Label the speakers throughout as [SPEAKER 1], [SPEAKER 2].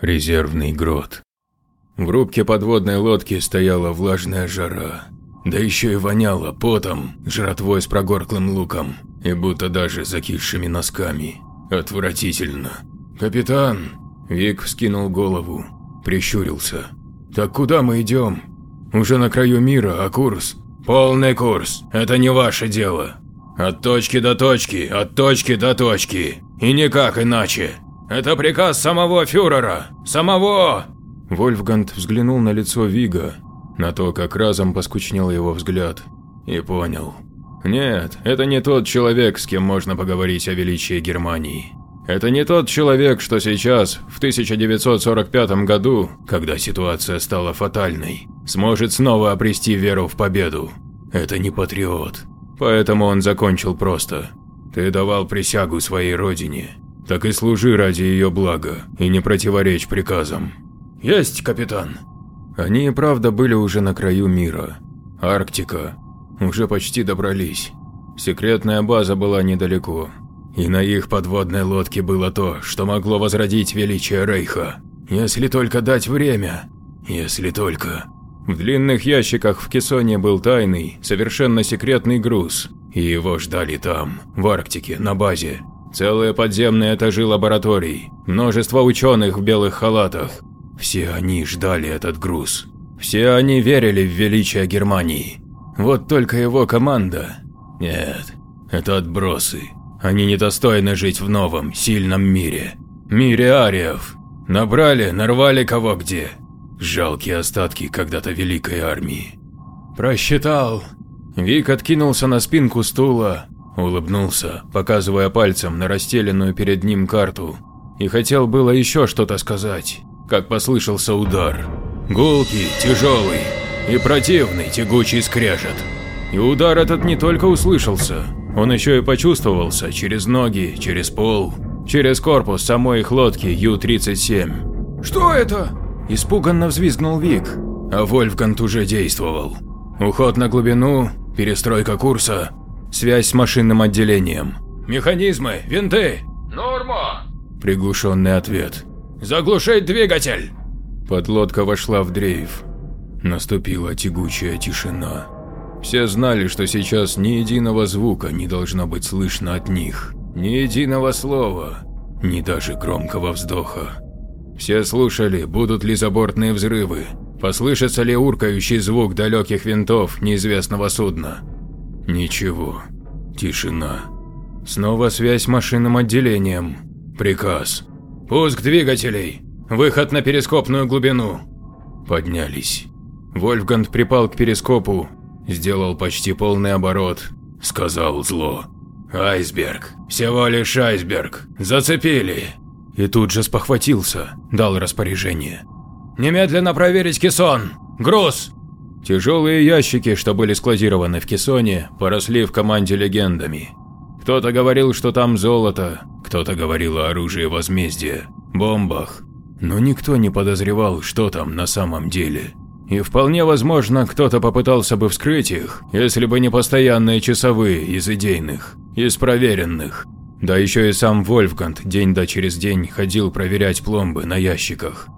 [SPEAKER 1] Резервный грот. В рубке подводной лодки стояла влажная жара. Да еще и воняло потом, жратвой с прогорклым луком и будто даже закисшими носками. Отвратительно. «Капитан!» Вик вскинул голову, прищурился. «Так куда мы идем? Уже на краю мира, а курс?» «Полный курс. Это не ваше дело. От точки до точки, от точки до точки. И никак иначе. Это приказ самого фюрера! Самого!» Вольфганг взглянул на лицо Вига, на то, как разом поскучнел его взгляд, и понял. Нет, это не тот человек, с кем можно поговорить о величии Германии. Это не тот человек, что сейчас, в 1945 году, когда ситуация стала фатальной, сможет снова обрести веру в победу. Это не патриот. Поэтому он закончил просто. Ты давал присягу своей родине, так и служи ради ее блага и не противоречь приказам. Есть, капитан. Они и правда были уже на краю мира. Арктика. Уже почти добрались. Секретная база была недалеко. И на их подводной лодке было то, что могло возродить величие Рейха. Если только дать время. Если только. В длинных ящиках в кессоне был тайный, совершенно секретный груз, и его ждали там, в Арктике, на базе, Целые подземные этажи лабораторий, множество ученых в белых халатах. Все они ждали этот груз. Все они верили в величие Германии. Вот только его команда… Нет, это отбросы. Они недостойны жить в новом, сильном мире. Мире ариев. Набрали, нарвали кого где. Жалкие остатки когда-то великой армии. Просчитал. Вик откинулся на спинку стула, Улыбнулся, показывая пальцем на расстеленную перед ним карту, и хотел было еще что-то сказать, как послышался удар. Гулкий, тяжелый и противный тягучий скрежет. И удар этот не только услышался, он еще и почувствовался через ноги, через пол, через корпус самой их лодки Ю-37. «Что это?» – испуганно взвизгнул Вик, а Вольфганг уже действовал. Уход на глубину, перестройка курса, Связь с машинным отделением. «Механизмы, винты!» «Норма!» Приглушенный ответ. «Заглушить двигатель!» Подлодка вошла в дрейф. Наступила тягучая тишина. Все знали, что сейчас ни единого звука не должно быть слышно от них. Ни единого слова, ни даже громкого вздоха. Все слушали, будут ли забортные взрывы, послышится ли уркающий звук далеких винтов неизвестного судна. Ничего. Тишина. Снова связь с машинным отделением. Приказ. Пуск двигателей. Выход на перископную глубину. Поднялись. Вольфганг припал к перископу, сделал почти полный оборот, сказал зло. «Айсберг. Всего лишь айсберг. Зацепили!» И тут же спохватился, дал распоряжение. «Немедленно проверить кессон! Груз! Тяжелые ящики, что были складированы в кессоне, поросли в команде легендами. Кто-то говорил, что там золото, кто-то говорил о оружии возмездия, бомбах, но никто не подозревал, что там на самом деле. И вполне возможно, кто-то попытался бы вскрыть их, если бы не постоянные часовые из идейных, из проверенных. Да еще и сам Вольфганг день да через день ходил проверять пломбы на ящиках.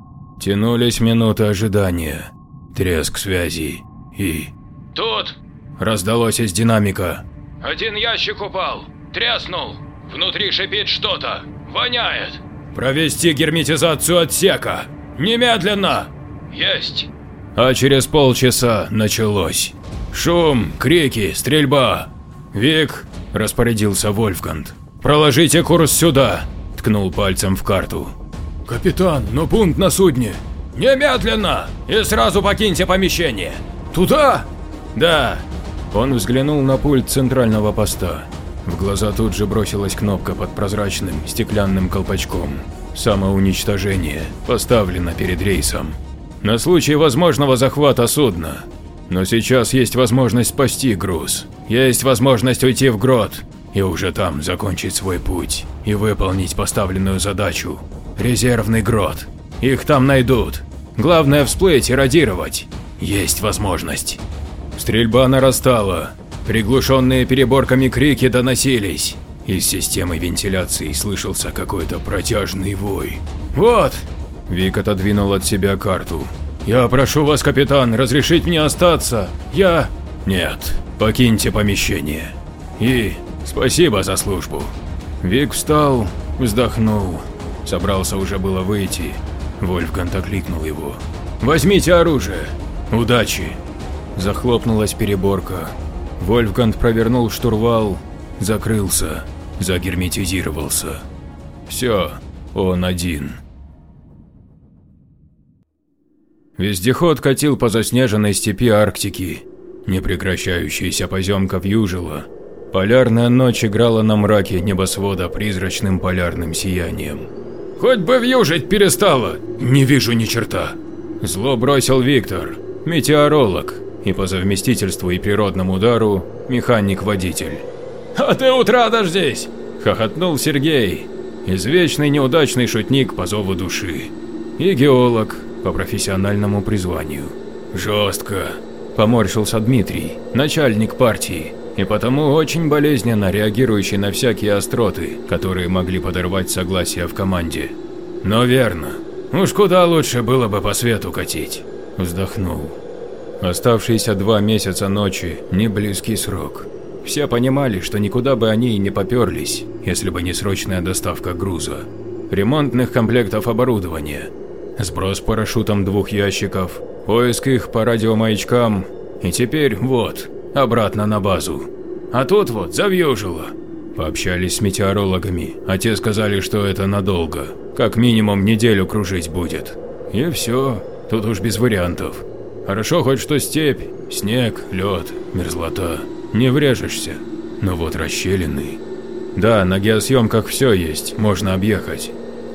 [SPEAKER 1] Тянулись минуты ожидания, Треск связи и… «Тут!» – раздалось из динамика. «Один ящик упал, тряснул, внутри шипит что-то, воняет!» «Провести герметизацию отсека! Немедленно!» «Есть!» А через полчаса началось. Шум, крики, стрельба. «Вик!» – распорядился Вольфганг. «Проложите курс сюда!» – ткнул пальцем в карту. «Капитан, но пункт на судне!» «Немедленно! И сразу покиньте помещение!» «Туда?» «Да». Он взглянул на пульт центрального поста. В глаза тут же бросилась кнопка под прозрачным стеклянным колпачком. Самоуничтожение поставлено перед рейсом. На случай возможного захвата судна. Но сейчас есть возможность спасти груз. Есть возможность уйти в грот и уже там закончить свой путь и выполнить поставленную задачу. Резервный грот. Их там найдут. Главное всплыть и радировать. Есть возможность. Стрельба нарастала. Приглушенные переборками крики доносились. Из системы вентиляции слышался какой-то протяжный вой. «Вот!» Вик отодвинул от себя карту. «Я прошу вас, капитан, разрешить мне остаться. Я…» «Нет, покиньте помещение. И спасибо за службу». Вик встал, вздохнул, собрался уже было выйти. Вольфганг окликнул его. «Возьмите оружие! Удачи!» Захлопнулась переборка. Вольфганг провернул штурвал, закрылся, загерметизировался. Все, он один. Вездеход катил по заснеженной степи Арктики. Непрекращающаяся поземка вьюжила. Полярная ночь играла на мраке небосвода призрачным полярным сиянием. «Хоть бы вьюжить перестала! Не вижу ни черта!» Зло бросил Виктор, метеоролог, и по совместительству и природному удару механик-водитель. «А ты утра здесь!» – хохотнул Сергей, извечный неудачный шутник по зову души, и геолог, по профессиональному призванию. Жестко, поморщился Дмитрий, начальник партии, и потому очень болезненно реагирующий на всякие остроты, которые могли подорвать согласие в команде. Но верно. Уж куда лучше было бы по свету катить. Вздохнул. Оставшиеся два месяца ночи – не близкий срок. Все понимали, что никуда бы они и не поперлись, если бы не срочная доставка груза. Ремонтных комплектов оборудования, сброс парашютом двух ящиков, поиск их по радиомаячкам и теперь вот, обратно на базу. А тут вот завьюжило. Пообщались с метеорологами, а те сказали, что это надолго, как минимум неделю кружить будет. И все, тут уж без вариантов. Хорошо хоть что степь, снег, лед, мерзлота, не врежешься. Но вот расщелины. Да, на геосъемках все есть, можно объехать.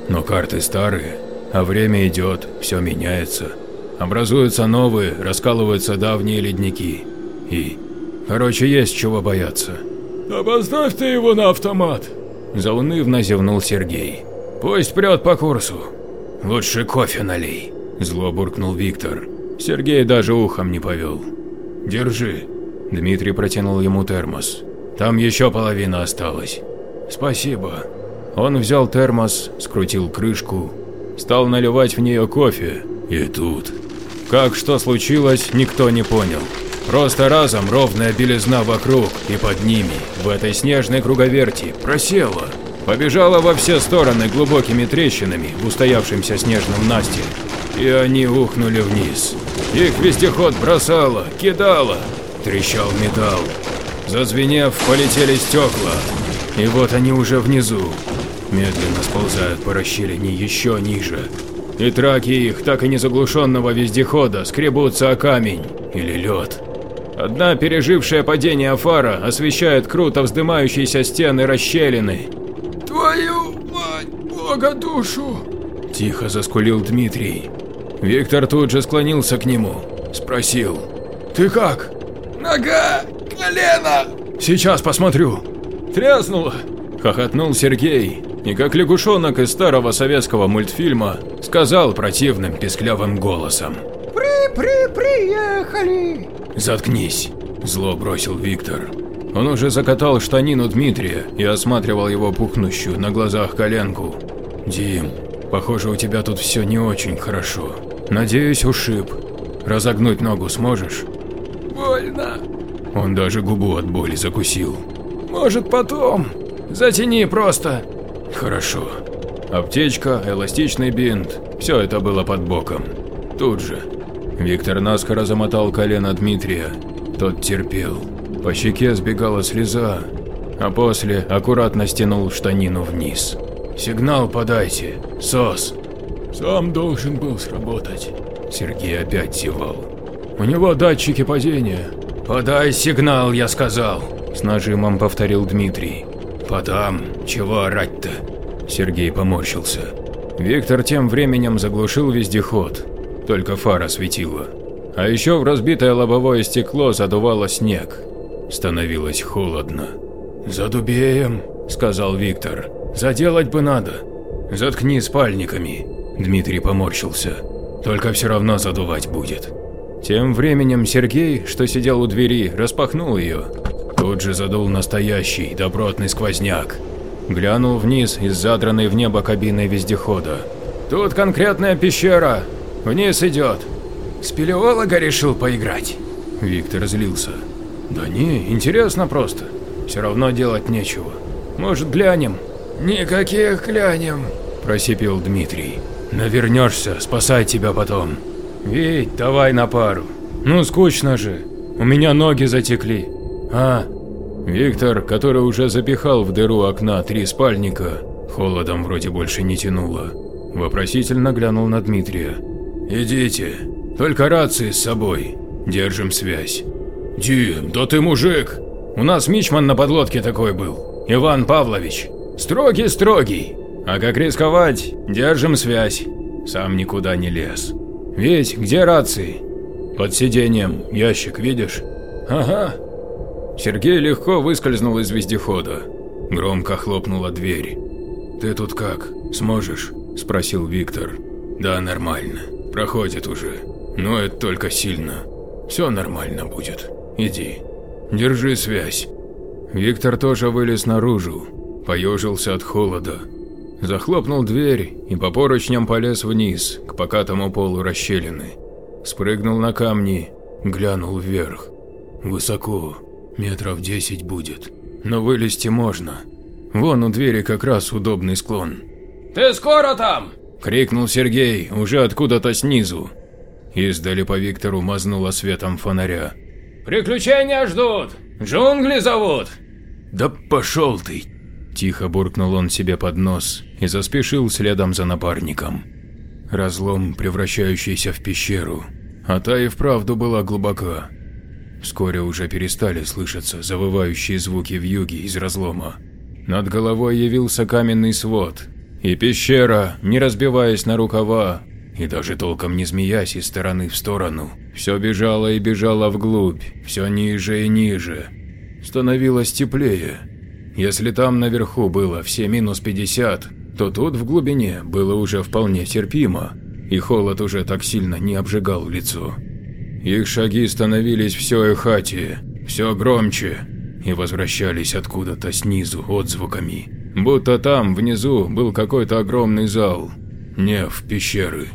[SPEAKER 1] Но карты старые, а время идет, все меняется. Образуются новые, раскалываются давние ледники. И, короче, есть чего бояться. «Да поставь ты его на автомат!» Заунывно зевнул Сергей. «Пусть прет по курсу. Лучше кофе налей!» Зло буркнул Виктор. Сергей даже ухом не повел. «Держи!» Дмитрий протянул ему термос. «Там еще половина осталась». «Спасибо». Он взял термос, скрутил крышку, стал наливать в нее кофе, и тут… Как что случилось, никто не понял. Просто разом ровная белизна вокруг и под ними, в этой снежной круговерти, просела. Побежала во все стороны глубокими трещинами в устоявшемся снежном насте. И они ухнули вниз. Их вездеход бросало, кидало, трещал металл. Зазвенев, полетели стекла. И вот они уже внизу, медленно сползают по расщелине еще ниже. И траки их, так и не заглушенного вездехода, скребутся о камень или лед. Одна пережившая падение фара освещает круто вздымающиеся стены расщелины. «Твою мать, бога душу!» – тихо заскулил Дмитрий. Виктор тут же склонился к нему, спросил. «Ты как?» «Нога! Колено!» «Сейчас посмотрю!» «Тряснуло!» – хохотнул Сергей и как лягушонок из старого советского мультфильма сказал противным песклявым голосом.
[SPEAKER 2] «При-при-приехали!»
[SPEAKER 1] «Заткнись!» – зло бросил Виктор. Он уже закатал штанину Дмитрия и осматривал его пухнущую на глазах коленку. «Дим, похоже, у тебя тут все не очень хорошо. Надеюсь, ушиб. Разогнуть ногу сможешь?»
[SPEAKER 2] «Больно!»
[SPEAKER 1] Он даже губу от боли закусил.
[SPEAKER 2] «Может, потом? Затяни просто!»
[SPEAKER 1] Хорошо. Аптечка, эластичный бинт – все это было под боком. Тут же. Виктор наскоро замотал колено Дмитрия. Тот терпел. По щеке сбегала слеза, а после аккуратно стянул штанину вниз. «Сигнал подайте, СОС!»
[SPEAKER 2] «Сам должен был сработать».
[SPEAKER 1] Сергей опять зевал.
[SPEAKER 2] «У него датчики падения».
[SPEAKER 1] «Подай сигнал, я сказал!» С нажимом повторил Дмитрий. «Подам. Чего орать-то?» Сергей поморщился. Виктор тем временем заглушил вездеход. Только фара светила. А еще в разбитое лобовое стекло задувало снег. Становилось холодно. «Задубеем», – сказал Виктор. «Заделать бы надо». «Заткни спальниками», – Дмитрий поморщился. «Только все равно задувать будет». Тем временем Сергей, что сидел у двери, распахнул ее Тут же задул настоящий, добротный сквозняк. Глянул вниз из задранной в небо кабины вездехода.
[SPEAKER 2] Тут конкретная пещера. Вниз идет. Спелеолога решил поиграть. Виктор злился. Да не, интересно просто. Все равно делать нечего. Может, глянем? Никаких глянем, просипел Дмитрий. Навернешься, спасай тебя потом. Вить, давай на пару. Ну, скучно же. У меня ноги затекли. А, Виктор, который уже запихал в дыру окна три спальника, холодом вроде больше не тянуло, вопросительно глянул на Дмитрия. «Идите, только рации с собой, держим связь». «Дим, да ты мужик!» «У нас мичман на подлодке такой был, Иван Павлович. Строгий-строгий. А как рисковать, держим связь. Сам никуда не лез. Ведь где рации?» «Под сиденьем, ящик, видишь?» «Ага, Сергей легко выскользнул из вездехода. Громко хлопнула дверь. «Ты тут как? Сможешь?» – спросил Виктор. «Да, нормально. Проходит уже. Но это только сильно. Все нормально будет. Иди. Держи связь». Виктор тоже вылез наружу, поежился от холода. Захлопнул дверь и по поручням полез вниз, к покатому полу расщелины. Спрыгнул на камни, глянул вверх. Высоко, Метров десять будет. Но вылезти можно. Вон у двери как раз удобный склон.
[SPEAKER 3] «Ты скоро там?»
[SPEAKER 2] – крикнул Сергей, уже откуда-то снизу. Издали по Виктору мазнуло светом фонаря.
[SPEAKER 3] «Приключения ждут! Джунгли зовут!»
[SPEAKER 2] «Да пошел ты!» – тихо буркнул он себе под нос и заспешил следом за напарником. Разлом, превращающийся в пещеру, а та и вправду была глубока. Вскоре уже перестали слышаться завывающие звуки в юге из разлома. Над головой явился каменный свод, и пещера, не разбиваясь на рукава и даже толком не змеясь из стороны в сторону, все бежала и бежала вглубь, все ниже и ниже. Становилось теплее. Если там наверху было все минус 50, то тут в глубине было уже вполне терпимо, и холод уже так сильно не обжигал лицо. Их шаги становились все эхатее, все громче и возвращались откуда-то снизу отзвуками, будто там внизу был какой-то огромный зал, не в пещеры.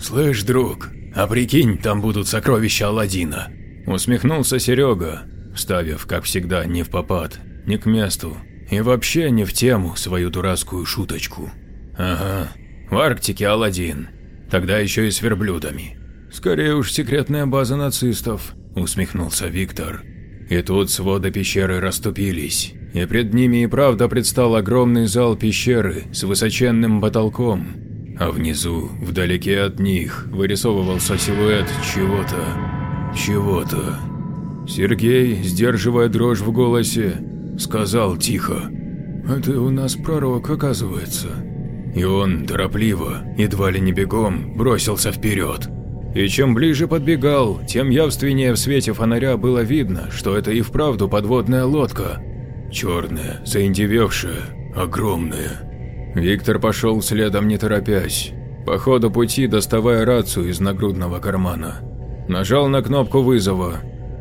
[SPEAKER 2] «Слышь, друг, а прикинь, там будут сокровища Аладдина», усмехнулся Серега, вставив, как всегда, не в попад, не к месту и вообще не в тему свою дурацкую шуточку. «Ага, в Арктике Аладдин, тогда еще и с верблюдами. «Скорее уж секретная база нацистов», – усмехнулся Виктор. И тут своды пещеры расступились, и пред ними и правда предстал огромный зал пещеры с высоченным потолком, а внизу, вдалеке от них, вырисовывался силуэт чего-то, чего-то. Сергей, сдерживая дрожь в голосе, сказал тихо, «Это у нас пророк, оказывается». И он торопливо, едва ли не бегом, бросился вперед. И чем ближе подбегал, тем явственнее в свете фонаря было видно, что это и вправду подводная лодка. Черная, заиндевевшая, огромная. Виктор пошел следом не торопясь, по ходу пути доставая рацию из нагрудного кармана. Нажал на кнопку вызова,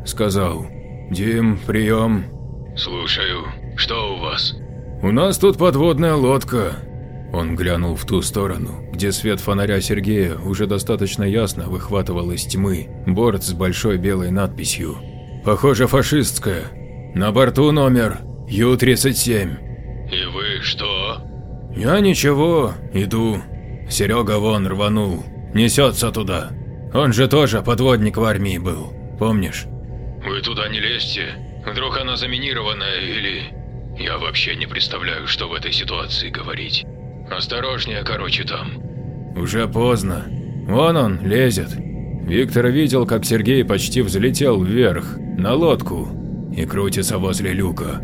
[SPEAKER 2] сказал «Дим, прием».
[SPEAKER 1] «Слушаю. Что у вас?»
[SPEAKER 2] «У нас тут подводная лодка. Он глянул в ту сторону, где свет фонаря Сергея уже достаточно ясно выхватывал из тьмы борт с большой белой надписью. «Похоже, фашистская. На борту номер Ю-37».
[SPEAKER 1] «И вы что?»
[SPEAKER 2] «Я ничего, иду. Серега вон рванул, несется туда. Он же тоже подводник в армии был, помнишь?»
[SPEAKER 1] «Вы туда не лезьте. Вдруг она заминированная или...» «Я вообще не представляю, что в этой ситуации говорить». Осторожнее, короче, там.
[SPEAKER 2] Уже поздно. Вон он, лезет. Виктор видел, как Сергей почти взлетел вверх, на лодку, и крутится возле люка.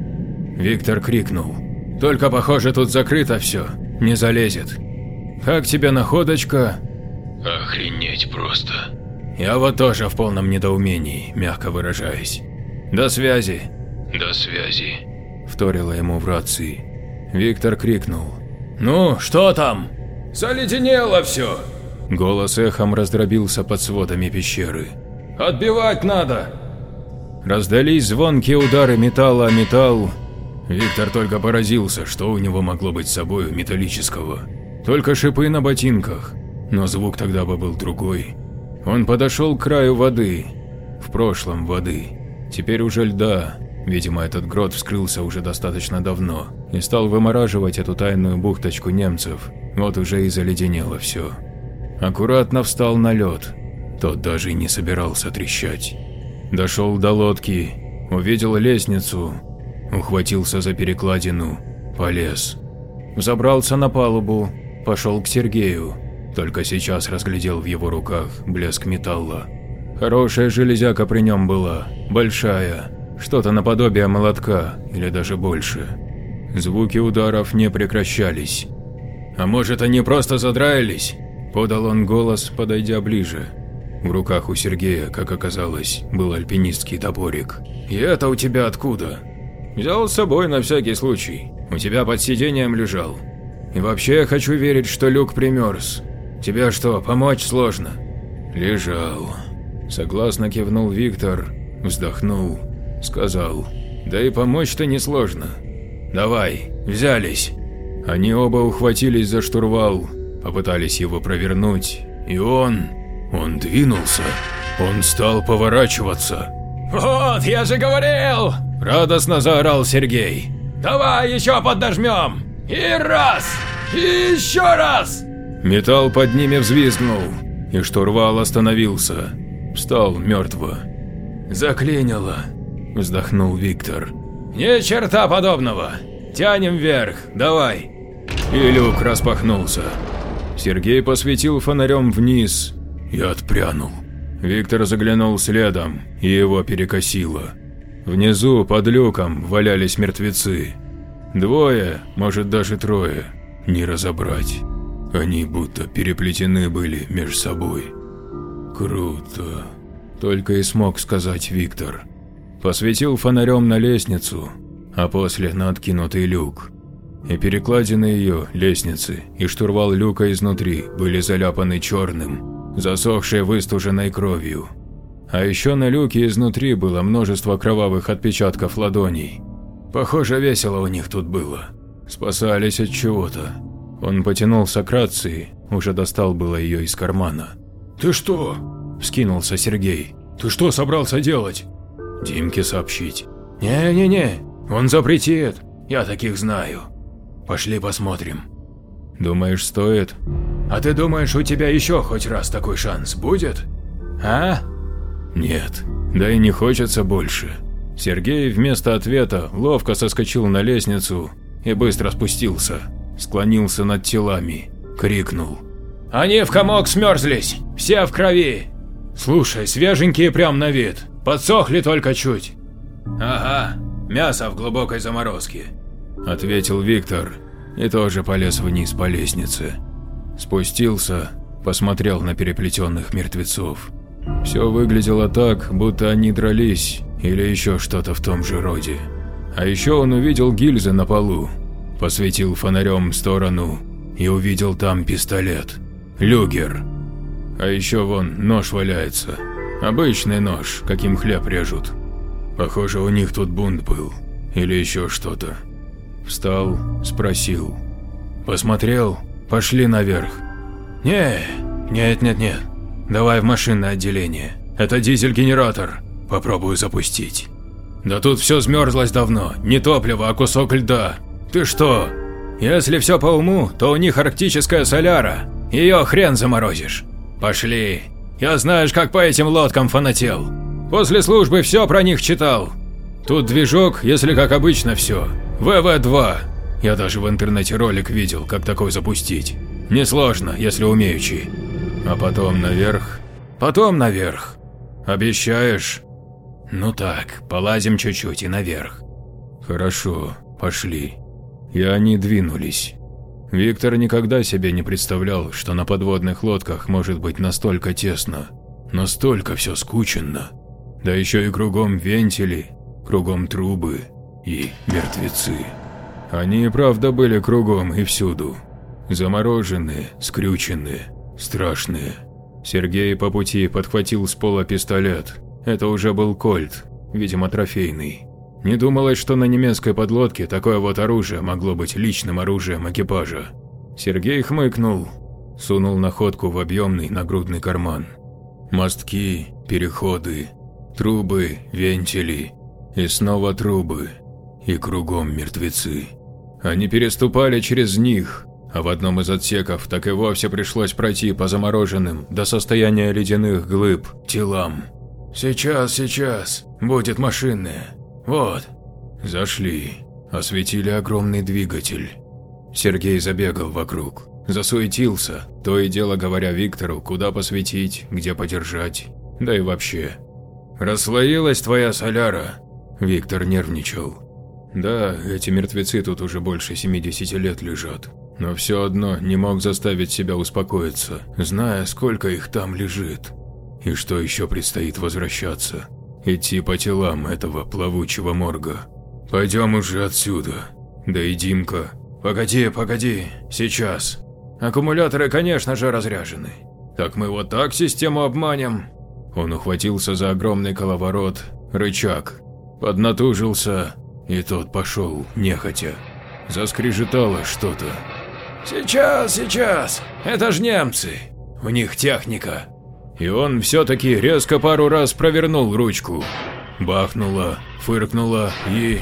[SPEAKER 2] Виктор крикнул. «Только, похоже, тут закрыто все, не залезет. Как тебе находочка?»
[SPEAKER 1] «Охренеть просто».
[SPEAKER 2] Я вот тоже в полном недоумении, мягко выражаясь. «До связи».
[SPEAKER 1] «До связи», –
[SPEAKER 2] вторила ему в рации. Виктор крикнул. «Ну, что там?»
[SPEAKER 3] «Заледенело все!»
[SPEAKER 2] Голос эхом раздробился под сводами пещеры.
[SPEAKER 3] «Отбивать надо!»
[SPEAKER 2] Раздались звонкие удары металла о металл. Виктор только поразился, что у него могло быть с собой металлического. только шипы на ботинках, но звук тогда бы был другой. Он подошел к краю воды, в прошлом воды, теперь уже льда. Видимо, этот грот вскрылся уже достаточно давно и стал вымораживать эту тайную бухточку немцев, вот уже и заледенело все. Аккуратно встал на лед, тот даже и не собирался трещать. Дошел до лодки, увидел лестницу, ухватился за перекладину, полез. Забрался на палубу, пошел к Сергею, только сейчас разглядел в его руках блеск металла. Хорошая железяка при нем была, большая, что-то наподобие молотка или даже больше. Звуки ударов не прекращались. «А может, они просто задраились?» – подал он голос, подойдя ближе. В руках у Сергея, как оказалось, был альпинистский топорик. «И это у тебя откуда?» «Взял с собой на всякий случай. У тебя под сиденьем лежал. И вообще я хочу верить, что люк примерз. Тебе что, помочь сложно?» «Лежал». Согласно кивнул Виктор, вздохнул, сказал. «Да и помочь-то несложно. Давай, взялись». Они оба ухватились за штурвал, попытались его провернуть, и он... Он двинулся. Он стал поворачиваться.
[SPEAKER 3] «Вот, я же говорил!»
[SPEAKER 2] – радостно заорал Сергей.
[SPEAKER 3] «Давай еще поднажмем! И раз! И еще раз!»
[SPEAKER 2] Металл под ними взвизгнул, и штурвал остановился. Встал мертво. «Заклинило», – вздохнул Виктор.
[SPEAKER 3] «Ни черта подобного! Тянем вверх, давай!»
[SPEAKER 2] И люк распахнулся. Сергей посветил фонарем вниз и отпрянул. Виктор заглянул следом, и его перекосило. Внизу, под люком, валялись мертвецы. Двое, может даже трое, не разобрать. Они будто переплетены были между собой. Круто. Только и смог сказать Виктор. Посветил фонарем на лестницу, а после на откинутый люк. И перекладины ее, лестницы, и штурвал люка изнутри были заляпаны черным, засохшей выстуженной кровью. А еще на люке изнутри было множество кровавых отпечатков ладоней. Похоже, весело у них тут было. Спасались от чего-то. Он потянулся к рации, уже достал было ее из кармана. «Ты что?» – вскинулся Сергей. «Ты что собрался делать?» «Димке сообщить». «Не-не-не, он запретит, я таких знаю. Пошли посмотрим». «Думаешь, стоит?» «А ты думаешь, у тебя еще хоть раз такой шанс будет? А?» «Нет, да и не хочется больше». Сергей вместо ответа ловко соскочил на лестницу и быстро спустился, склонился над телами, крикнул.
[SPEAKER 3] «Они в комок смерзлись, все в крови. Слушай, свеженькие прям на вид, подсохли только чуть».
[SPEAKER 2] «Ага, мясо в глубокой заморозке», – ответил Виктор и тоже полез вниз по лестнице. Спустился, посмотрел на переплетенных мертвецов. Все выглядело так, будто они дрались или еще что-то в том же роде. А еще он увидел гильзы на полу, посветил фонарем в сторону и увидел там пистолет. Люгер. А еще вон нож валяется. Обычный нож, каким хлеб режут. Похоже, у них тут бунт был. Или еще что-то. Встал, спросил. Посмотрел, пошли наверх. Не, нет, нет, нет. Давай в машинное отделение. Это дизель-генератор. Попробую запустить. Да тут все смерзлось давно. Не топливо, а кусок льда. Ты что? Если все по уму, то у них арктическая соляра. Ее хрен заморозишь. Пошли. Я знаешь, как по этим лодкам фанател. После службы все про них читал. Тут движок, если как обычно все. ВВ-2. Я даже в интернете ролик видел, как такой запустить. Несложно, если умеючи. А потом наверх. Потом наверх. Обещаешь? Ну так, полазим чуть-чуть и наверх. Хорошо, пошли. И они двинулись. Виктор никогда себе не представлял, что на подводных лодках может быть настолько тесно, настолько все скученно. Да еще и кругом вентили, кругом трубы и мертвецы. Они и правда были кругом и всюду. Замороженные, скрюченные, страшные. Сергей по пути подхватил с пола пистолет. Это уже был кольт, видимо трофейный. Не думалось, что на немецкой подлодке такое вот оружие могло быть личным оружием экипажа. Сергей хмыкнул, сунул находку в объемный нагрудный карман. Мостки, переходы, трубы, вентили и снова трубы, и кругом мертвецы. Они переступали через них, а в одном из отсеков так и вовсе пришлось пройти по замороженным до состояния ледяных глыб телам.
[SPEAKER 3] «Сейчас, сейчас, будет машинная. Вот».
[SPEAKER 2] Зашли, осветили огромный двигатель. Сергей забегал вокруг, засуетился, то и дело говоря Виктору, куда посветить, где подержать, да и вообще. «Расслоилась твоя соляра?» Виктор нервничал. «Да, эти мертвецы тут уже больше 70 лет лежат, но все одно не мог заставить себя успокоиться, зная, сколько их там лежит. И что еще предстоит возвращаться, идти по телам этого плавучего морга. Пойдем уже отсюда. Да и Димка,
[SPEAKER 3] «Погоди, погоди, сейчас. Аккумуляторы, конечно же, разряжены. Так мы вот так систему обманем?»
[SPEAKER 2] Он ухватился за огромный коловорот, рычаг, поднатужился, и тот пошел, нехотя. Заскрежетало что-то.
[SPEAKER 3] «Сейчас, сейчас, это ж немцы, у них техника».
[SPEAKER 2] И он все-таки резко пару раз провернул ручку. Бахнуло, фыркнуло и…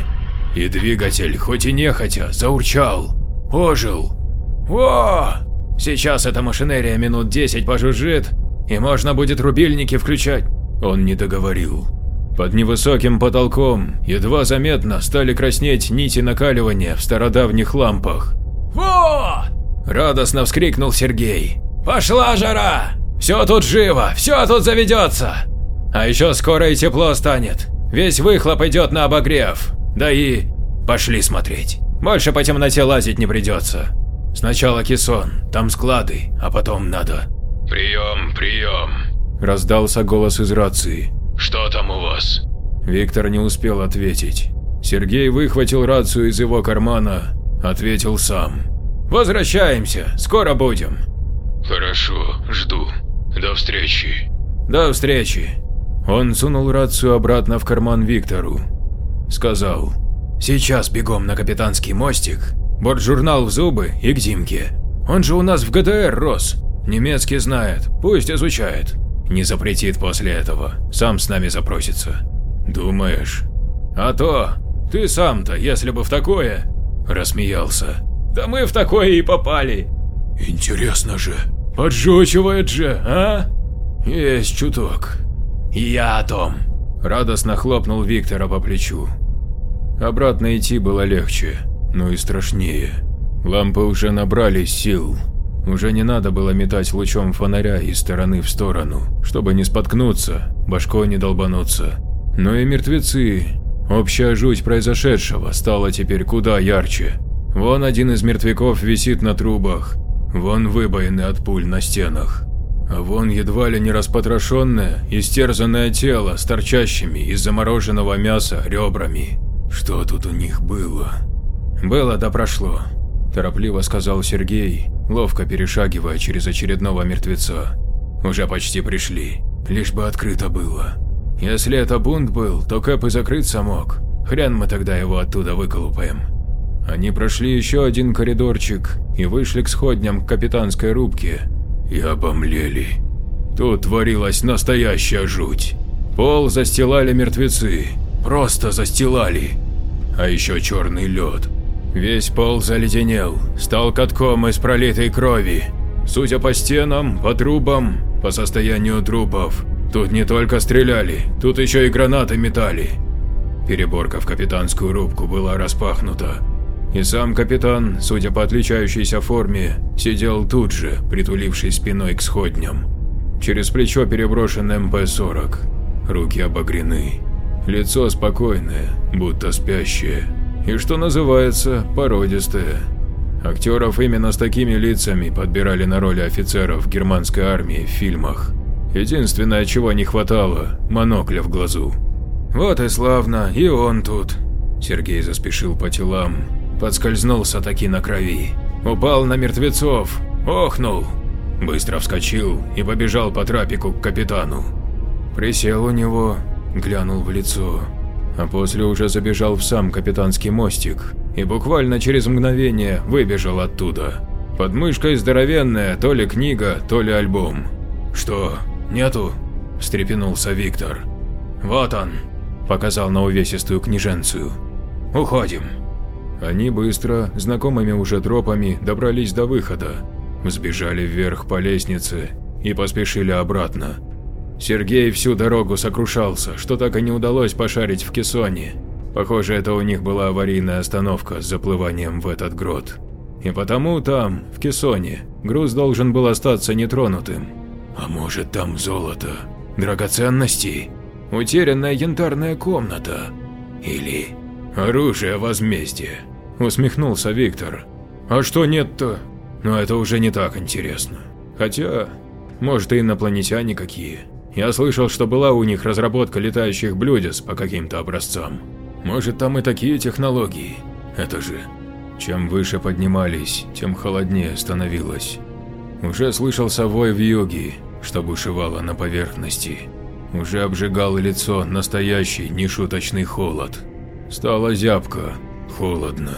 [SPEAKER 2] И двигатель, хоть и нехотя, заурчал, ожил.
[SPEAKER 3] О! Сейчас эта машинерия минут 10 пожужжит, и можно будет рубильники включать.
[SPEAKER 2] Он не договорил. Под невысоким потолком едва заметно стали краснеть нити накаливания в стародавних лампах.
[SPEAKER 3] «Во!» – радостно вскрикнул Сергей. «Пошла жара! Все тут живо, все тут заведется! А еще скоро и тепло станет, весь выхлоп идет на обогрев. Да и пошли смотреть. Больше по темноте лазить не придется. Сначала кессон, там склады, а потом надо.
[SPEAKER 1] Прием, прием.
[SPEAKER 2] Раздался голос из рации.
[SPEAKER 1] Что там у вас?
[SPEAKER 2] Виктор не успел ответить. Сергей выхватил рацию из его кармана, ответил сам.
[SPEAKER 3] Возвращаемся, скоро будем.
[SPEAKER 1] Хорошо, жду. До встречи.
[SPEAKER 3] До встречи.
[SPEAKER 2] Он сунул рацию обратно в карман Виктору, сказал.
[SPEAKER 3] «Сейчас бегом на капитанский мостик, бортжурнал в зубы и к Димке. Он же у нас в ГДР рос, немецкий знает, пусть изучает. Не запретит после этого, сам с нами запросится».
[SPEAKER 2] «Думаешь?»
[SPEAKER 3] «А то, ты сам-то, если бы в такое…» Рассмеялся. «Да мы в такое и попали!»
[SPEAKER 2] «Интересно же!»
[SPEAKER 3] «Поджучивает же, а?»
[SPEAKER 2] «Есть чуток».
[SPEAKER 3] «Я о том!»
[SPEAKER 2] Радостно хлопнул Виктора по плечу. Обратно идти было легче, но и страшнее. Лампы уже набрали сил. Уже не надо было метать лучом фонаря из стороны в сторону, чтобы не споткнуться, башкой не долбануться. Но и мертвецы. Общая жуть произошедшего стала теперь куда ярче. Вон один из мертвяков висит на трубах, вон выбоины от пуль на стенах. А вон едва ли не распотрошенное, истерзанное тело с торчащими из замороженного мяса ребрами. Что тут у них было? Было да прошло, торопливо сказал Сергей, ловко перешагивая через очередного мертвеца. Уже почти пришли, лишь бы открыто было. Если это бунт был, то Кэп и закрыться мог. Хрен мы тогда его оттуда выколупаем. Они прошли еще один коридорчик и вышли к сходням к капитанской рубке, и обомлели. Тут творилась настоящая жуть. Пол застилали мертвецы, просто застилали. А еще черный лед. Весь пол заледенел, стал катком из пролитой крови. Судя по стенам, по трубам, по состоянию трупов, тут не только стреляли, тут еще и гранаты метали. Переборка в капитанскую рубку была распахнута, и сам капитан, судя по отличающейся форме, сидел тут же, притулившись спиной к сходням. Через плечо переброшен МП-40. Руки обогрены. Лицо спокойное, будто спящее. И что называется, породистое. Актеров именно с такими лицами подбирали на роли офицеров германской армии в фильмах. Единственное, чего не хватало – монокля в глазу. «Вот и славно, и он тут», – Сергей заспешил по телам, Подскользнулся таки на крови. Упал на мертвецов. Охнул. Быстро вскочил и побежал по трапику к капитану. Присел у него, глянул в лицо. А после уже забежал в сам капитанский мостик и буквально через мгновение выбежал оттуда. Под мышкой здоровенная то ли книга, то ли альбом. «Что, нету?» – встрепенулся Виктор. «Вот он», – показал на увесистую книженцию. «Уходим». Они быстро, знакомыми уже тропами, добрались до выхода, взбежали вверх по лестнице и поспешили обратно. Сергей всю дорогу сокрушался, что так и не удалось пошарить в кессоне. Похоже, это у них была аварийная остановка с заплыванием в этот грот. И потому там, в кессоне, груз должен был остаться нетронутым. А может там золото, драгоценности, утерянная янтарная комната или оружие возмездия, усмехнулся Виктор. А что нет-то? Но это уже не так интересно. Хотя, может и инопланетяне какие. Я слышал, что была у них разработка летающих блюдец по каким-то образцам. Может там и такие технологии. Это же… Чем выше поднимались, тем холоднее становилось. Уже слышался вой в юге, что бушевало на поверхности. Уже обжигал лицо настоящий нешуточный холод. Стало зябко, холодно.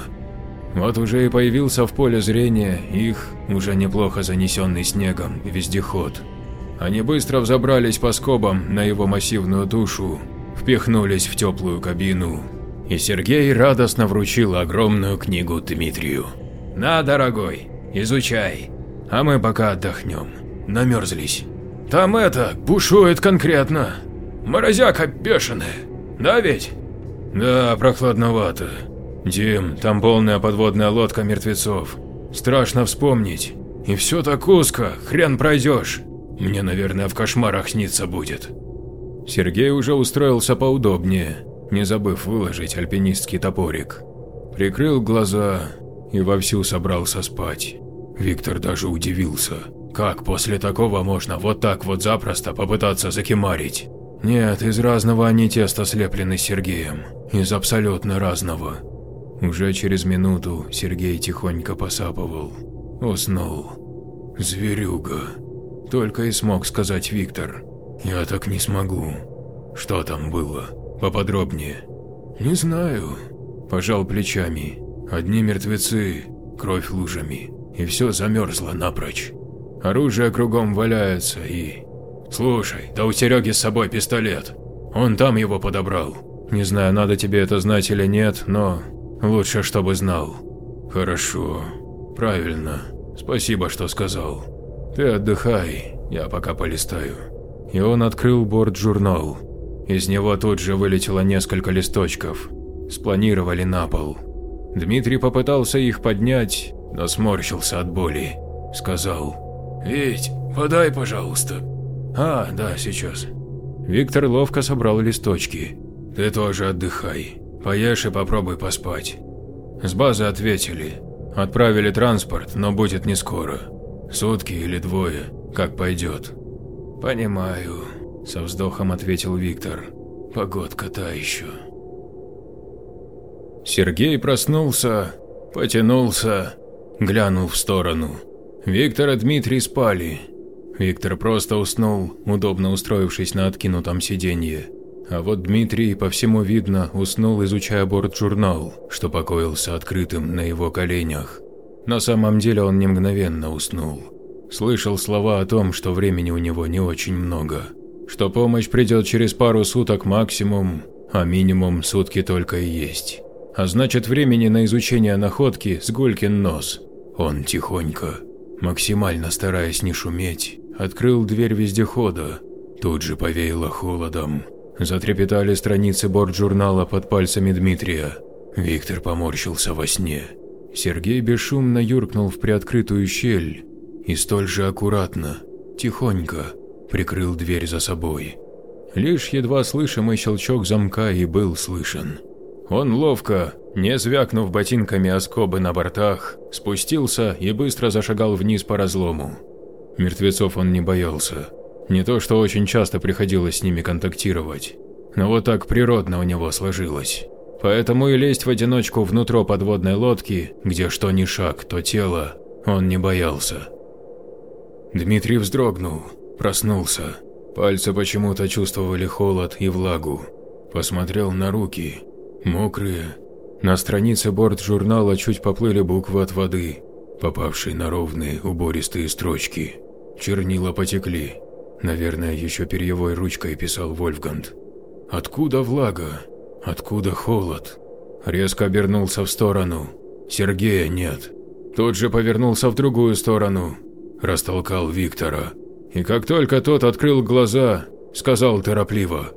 [SPEAKER 2] Вот уже и появился в поле зрения их, уже неплохо занесенный снегом, вездеход. Они быстро взобрались по скобам на его массивную тушу, впихнулись в теплую кабину, и Сергей радостно вручил огромную книгу Дмитрию. «На, дорогой, изучай, а мы пока отдохнем, намерзлись». «Там это, бушует конкретно, морозяка бешеная, да ведь?» «Да, прохладновато. Дим, там полная подводная лодка мертвецов. Страшно вспомнить. И все так узко, хрен пройдешь. Мне, наверное, в кошмарах снится будет. Сергей уже устроился поудобнее, не забыв выложить альпинистский топорик. Прикрыл глаза и вовсю собрался спать. Виктор даже удивился, как после такого можно вот так вот запросто попытаться закимарить. Нет, из разного они теста слеплены Сергеем, из абсолютно разного. Уже через минуту Сергей тихонько посапывал. Уснул. Зверюга. Только и смог сказать Виктор. Я так не смогу. Что там было? Поподробнее. Не знаю. Пожал плечами. Одни мертвецы, кровь лужами. И все замерзло напрочь. Оружие кругом валяется и... Слушай, да у Сереги с собой пистолет. Он там его подобрал. Не знаю, надо тебе это знать или нет, но лучше, чтобы знал. Хорошо. Правильно. Спасибо, что сказал. «Ты отдыхай, я пока полистаю». И он открыл борт-журнал. Из него тут же вылетело несколько листочков. Спланировали на пол. Дмитрий попытался их поднять, но сморщился от боли. Сказал «Вить, подай, пожалуйста». «А, да, сейчас». Виктор ловко собрал листочки. «Ты тоже отдыхай. Поешь и попробуй поспать». С базы ответили. Отправили транспорт, но будет не скоро. Сутки или двое, как пойдет. Понимаю, со вздохом ответил Виктор. Погодка та еще. Сергей проснулся, потянулся, глянул в сторону. Виктор и Дмитрий спали. Виктор просто уснул, удобно устроившись на откинутом сиденье. А вот Дмитрий, по всему видно, уснул, изучая борт-журнал, что покоился открытым на его коленях. На самом деле он не мгновенно уснул. Слышал слова о том, что времени у него не очень много, что помощь придет через пару суток максимум, а минимум сутки только и есть. А значит времени на изучение находки с нос. Он тихонько, максимально стараясь не шуметь, открыл дверь вездехода. Тут же повеяло холодом. Затрепетали страницы борт-журнала под пальцами Дмитрия. Виктор поморщился во сне. Сергей бесшумно юркнул в приоткрытую щель и столь же аккуратно, тихонько прикрыл дверь за собой. Лишь едва слышимый щелчок замка и был слышен. Он ловко, не звякнув ботинками о скобы на бортах, спустился и быстро зашагал вниз по разлому. Мертвецов он не боялся. Не то, что очень часто приходилось с ними контактировать, но вот так природно у него сложилось. Поэтому и лезть в одиночку внутрь подводной лодки, где что ни шаг, то тело, он не боялся. Дмитрий вздрогнул, проснулся. Пальцы почему-то чувствовали холод и влагу. Посмотрел на руки, мокрые. На странице борт журнала чуть поплыли буквы от воды.
[SPEAKER 1] попавший на ровные убористые строчки. Чернила потекли. Наверное, еще перьевой ручкой писал Вольфганд. Откуда влага? Откуда холод? Резко обернулся в сторону. Сергея нет. Тут же повернулся в другую сторону. Растолкал Виктора. И как только тот открыл глаза, сказал торопливо.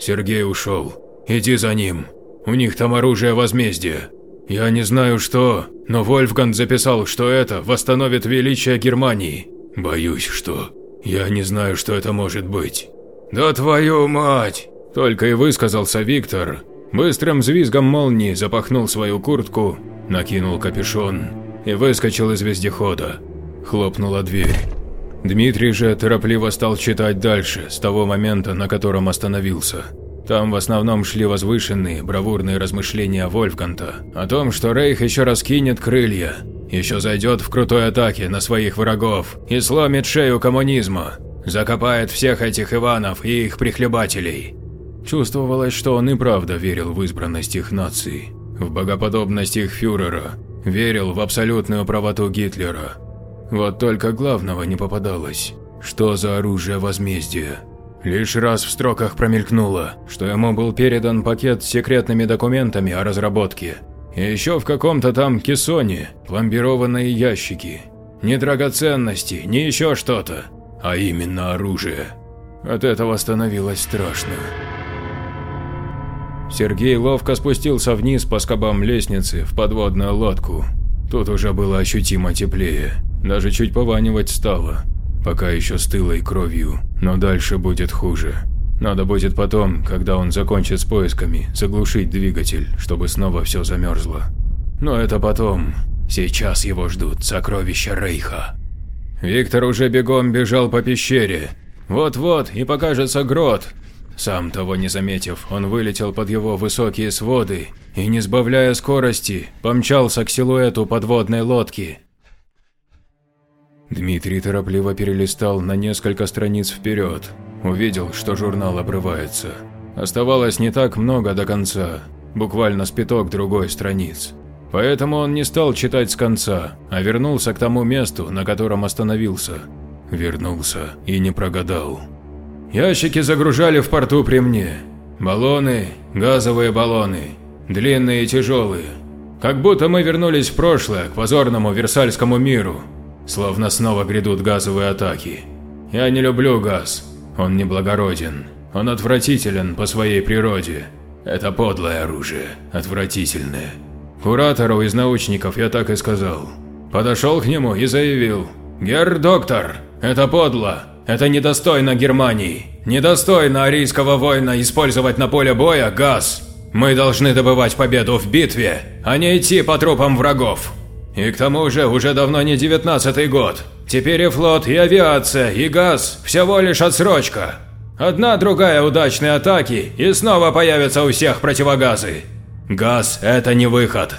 [SPEAKER 1] «Сергей ушел. Иди за ним. У них там оружие возмездия. Я не знаю что, но Вольфганд записал, что это восстановит величие Германии. Боюсь, что... Я не знаю, что это может быть». «Да твою мать!» Только и высказался Виктор. Быстрым взвизгом молнии запахнул свою куртку, накинул капюшон и выскочил из вездехода. Хлопнула дверь. Дмитрий же торопливо стал читать дальше, с того момента, на котором остановился. Там в основном шли возвышенные, бравурные размышления Вольфганта о том, что Рейх еще раз кинет крылья, еще зайдет в крутой атаке на своих врагов и сломит шею коммунизма, закопает всех этих Иванов и их прихлебателей. Чувствовалось, что он и правда верил в избранность их нации, в богоподобность их фюрера, верил в абсолютную правоту Гитлера. Вот только главного не попадалось. Что за оружие возмездия? Лишь раз в строках промелькнуло, что ему был передан пакет с секретными документами о разработке. И еще в каком-то там кессоне пломбированные ящики. Не драгоценности, не еще что-то, а именно оружие. От этого становилось страшно. Сергей ловко спустился вниз по скобам лестницы в подводную лодку. Тут уже было ощутимо теплее, даже чуть пованивать стало. Пока еще стылой кровью, но дальше будет хуже. Надо будет потом, когда он закончит с поисками, заглушить двигатель, чтобы снова все замерзло. Но это потом. Сейчас его ждут сокровища Рейха. Виктор уже бегом бежал по пещере. Вот-вот и покажется грот. Сам того не заметив, он вылетел под его высокие своды и, не сбавляя скорости, помчался к силуэту подводной лодки. Дмитрий торопливо перелистал на несколько страниц вперед. Увидел, что журнал обрывается. Оставалось не так много до конца, буквально с пяток другой страниц. Поэтому он не стал читать с конца, а вернулся к тому месту, на котором остановился. Вернулся и не прогадал. Ящики загружали в порту при мне. Баллоны, газовые баллоны, длинные и тяжелые. Как будто мы вернулись в прошлое, к позорному Версальскому миру, Словно снова грядут газовые атаки. Я не люблю газ. Он неблагороден. Он отвратителен по своей природе. Это подлое оружие. Отвратительное. Куратору из научников я так и сказал. Подошел к нему и заявил. «Герр доктор, это подло. Это недостойно Германии. Недостойно арийского воина использовать на поле боя газ. Мы должны добывать победу в битве, а не идти по трупам врагов. И к тому же уже давно не девятнадцатый год. Теперь и флот, и авиация, и газ – всего лишь отсрочка. Одна другая удачные атаки, и снова появятся у всех противогазы. Газ – это не выход.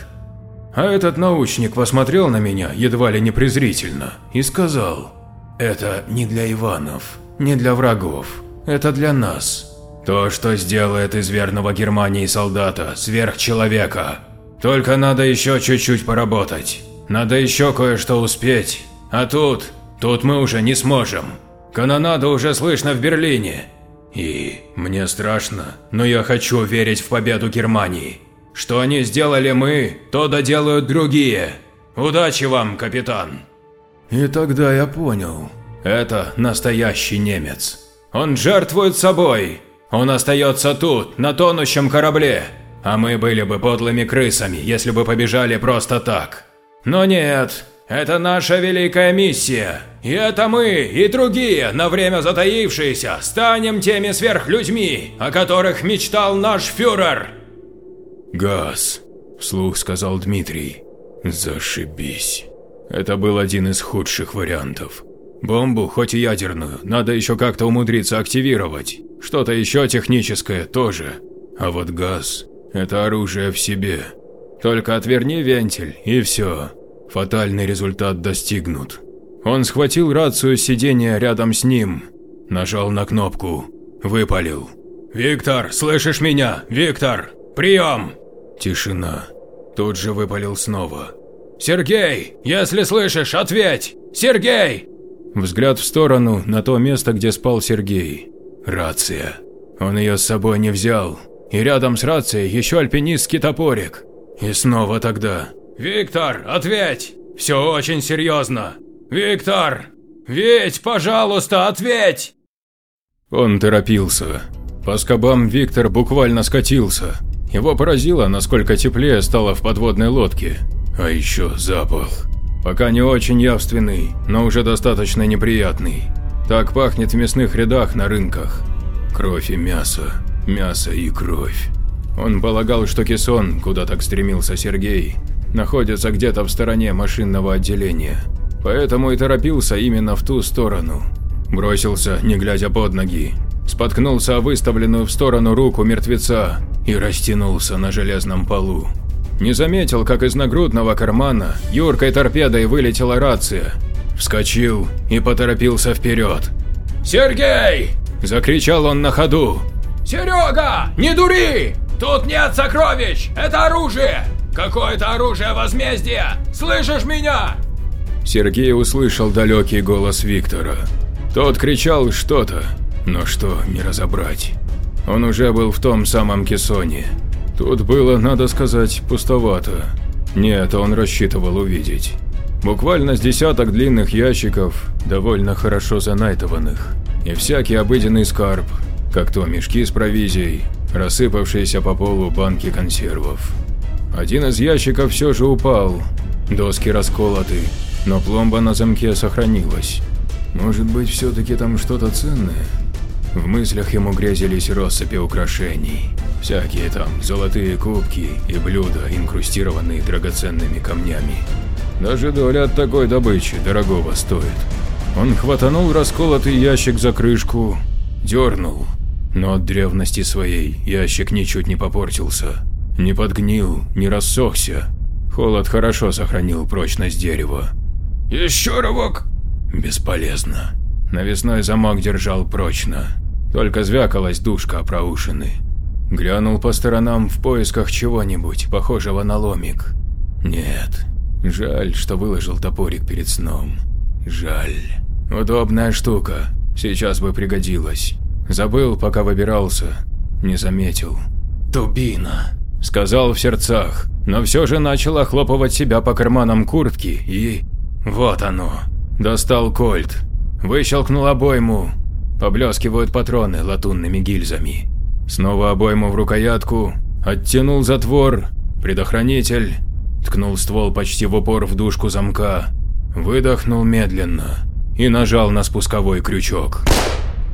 [SPEAKER 1] А этот научник посмотрел на меня едва ли не презрительно и сказал, «Это не для Иванов, не для врагов, это для нас. То, что сделает из верного Германии солдата сверхчеловека. Только надо еще чуть-чуть поработать. Надо еще кое-что успеть. А тут, тут мы уже не сможем. Канонада уже слышно в Берлине. И мне страшно, но я хочу верить в победу Германии. Что они сделали мы, то доделают другие. Удачи вам, капитан. И тогда я понял. Это настоящий немец. Он жертвует собой. Он остается тут, на тонущем корабле. А мы были бы подлыми крысами, если бы побежали просто так. Но нет, это наша великая миссия. И это мы, и другие, на время затаившиеся, станем теми сверхлюдьми, о которых мечтал наш фюрер. Газ, вслух сказал Дмитрий. Зашибись. Это был один из худших вариантов. Бомбу, хоть и ядерную, надо еще как-то умудриться активировать. Что-то еще техническое тоже. А вот газ – это оружие в себе. Только отверни вентиль, и все. Фатальный результат достигнут. Он схватил рацию с сиденья рядом с ним, нажал на кнопку, выпалил. «Виктор, слышишь меня? Виктор! Прием!» Тишина. Тут же выпалил снова.
[SPEAKER 3] Сергей, если слышишь, ответь! Сергей!»
[SPEAKER 2] Взгляд в сторону, на то место, где спал Сергей. Рация. Он ее с собой не взял. И рядом с рацией еще альпинистский топорик. И снова тогда.
[SPEAKER 3] «Виктор, ответь! Все очень серьезно! Виктор! Ведь, пожалуйста, ответь!»
[SPEAKER 2] Он торопился. По скобам Виктор буквально скатился. Его поразило, насколько теплее стало в подводной лодке. А еще запах. Пока не очень явственный, но уже достаточно неприятный. Так пахнет в мясных рядах на рынках. Кровь и мясо, мясо и кровь. Он полагал, что кессон, куда так стремился Сергей, находится где-то в стороне машинного отделения. Поэтому и торопился именно в ту сторону. Бросился, не глядя под ноги. Споткнулся о выставленную в сторону руку мертвеца и растянулся на железном полу. Не заметил, как из нагрудного кармана юркой торпедой вылетела рация. Вскочил и поторопился вперед.
[SPEAKER 3] «Сергей!»
[SPEAKER 2] – закричал он на ходу.
[SPEAKER 3] «Серега, не дури! Тут нет сокровищ! Это оружие! Какое-то оружие возмездия! Слышишь меня?»
[SPEAKER 2] Сергей услышал далекий голос Виктора. Тот кричал что-то, но что не разобрать. Он уже был в том самом кессоне. Тут было, надо сказать, пустовато. Нет, он рассчитывал увидеть. Буквально с десяток длинных ящиков, довольно хорошо занайтованных. И всякий обыденный скарб, как то мешки с провизией, рассыпавшиеся по полу банки консервов. Один из ящиков все же упал, доски расколоты, но пломба на замке сохранилась. Может быть, все-таки там что-то ценное? В мыслях ему грезились россыпи украшений. Всякие там золотые кубки и блюда, инкрустированные драгоценными камнями. Даже доля от такой добычи дорогого стоит. Он хватанул расколотый ящик за крышку, дернул, но от древности своей ящик ничуть не попортился. Не подгнил, не рассохся. Холод хорошо сохранил прочность дерева.
[SPEAKER 3] «Еще рывок!»
[SPEAKER 2] Бесполезно. Навесной замок держал прочно. Только звякалась душка проушины. Глянул по сторонам в поисках чего-нибудь, похожего на ломик. Нет. Жаль, что выложил топорик перед сном. Жаль. Удобная штука. Сейчас бы пригодилась. Забыл, пока выбирался. Не заметил. «Дубина», – сказал в сердцах, но все же начал охлопывать себя по карманам куртки и… Вот оно. Достал кольт. Выщелкнул обойму. Поблескивают патроны латунными гильзами. Снова обойму в рукоятку, оттянул затвор, предохранитель, ткнул ствол почти в упор в дужку замка, выдохнул медленно и нажал на спусковой крючок.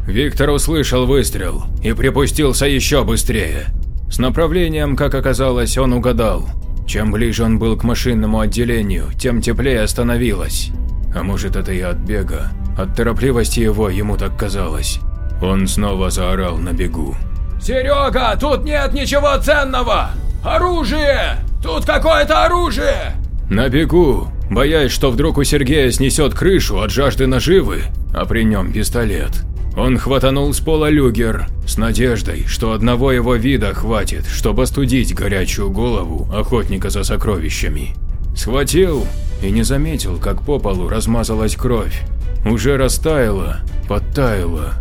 [SPEAKER 2] Виктор услышал выстрел и припустился еще быстрее. С направлением, как оказалось, он угадал. Чем ближе он был к машинному отделению, тем теплее становилось. А может это и от бега, от торопливости его ему так казалось. Он снова заорал на бегу.
[SPEAKER 3] «Серега, тут нет ничего ценного! Оружие! Тут какое-то оружие!»
[SPEAKER 2] На бегу, боясь, что вдруг у Сергея снесет крышу от жажды наживы, а при нем пистолет. Он хватанул с пола люгер с надеждой, что одного его вида хватит, чтобы остудить горячую голову охотника за сокровищами. Схватил и не заметил, как по полу размазалась кровь. Уже растаяла, подтаяла,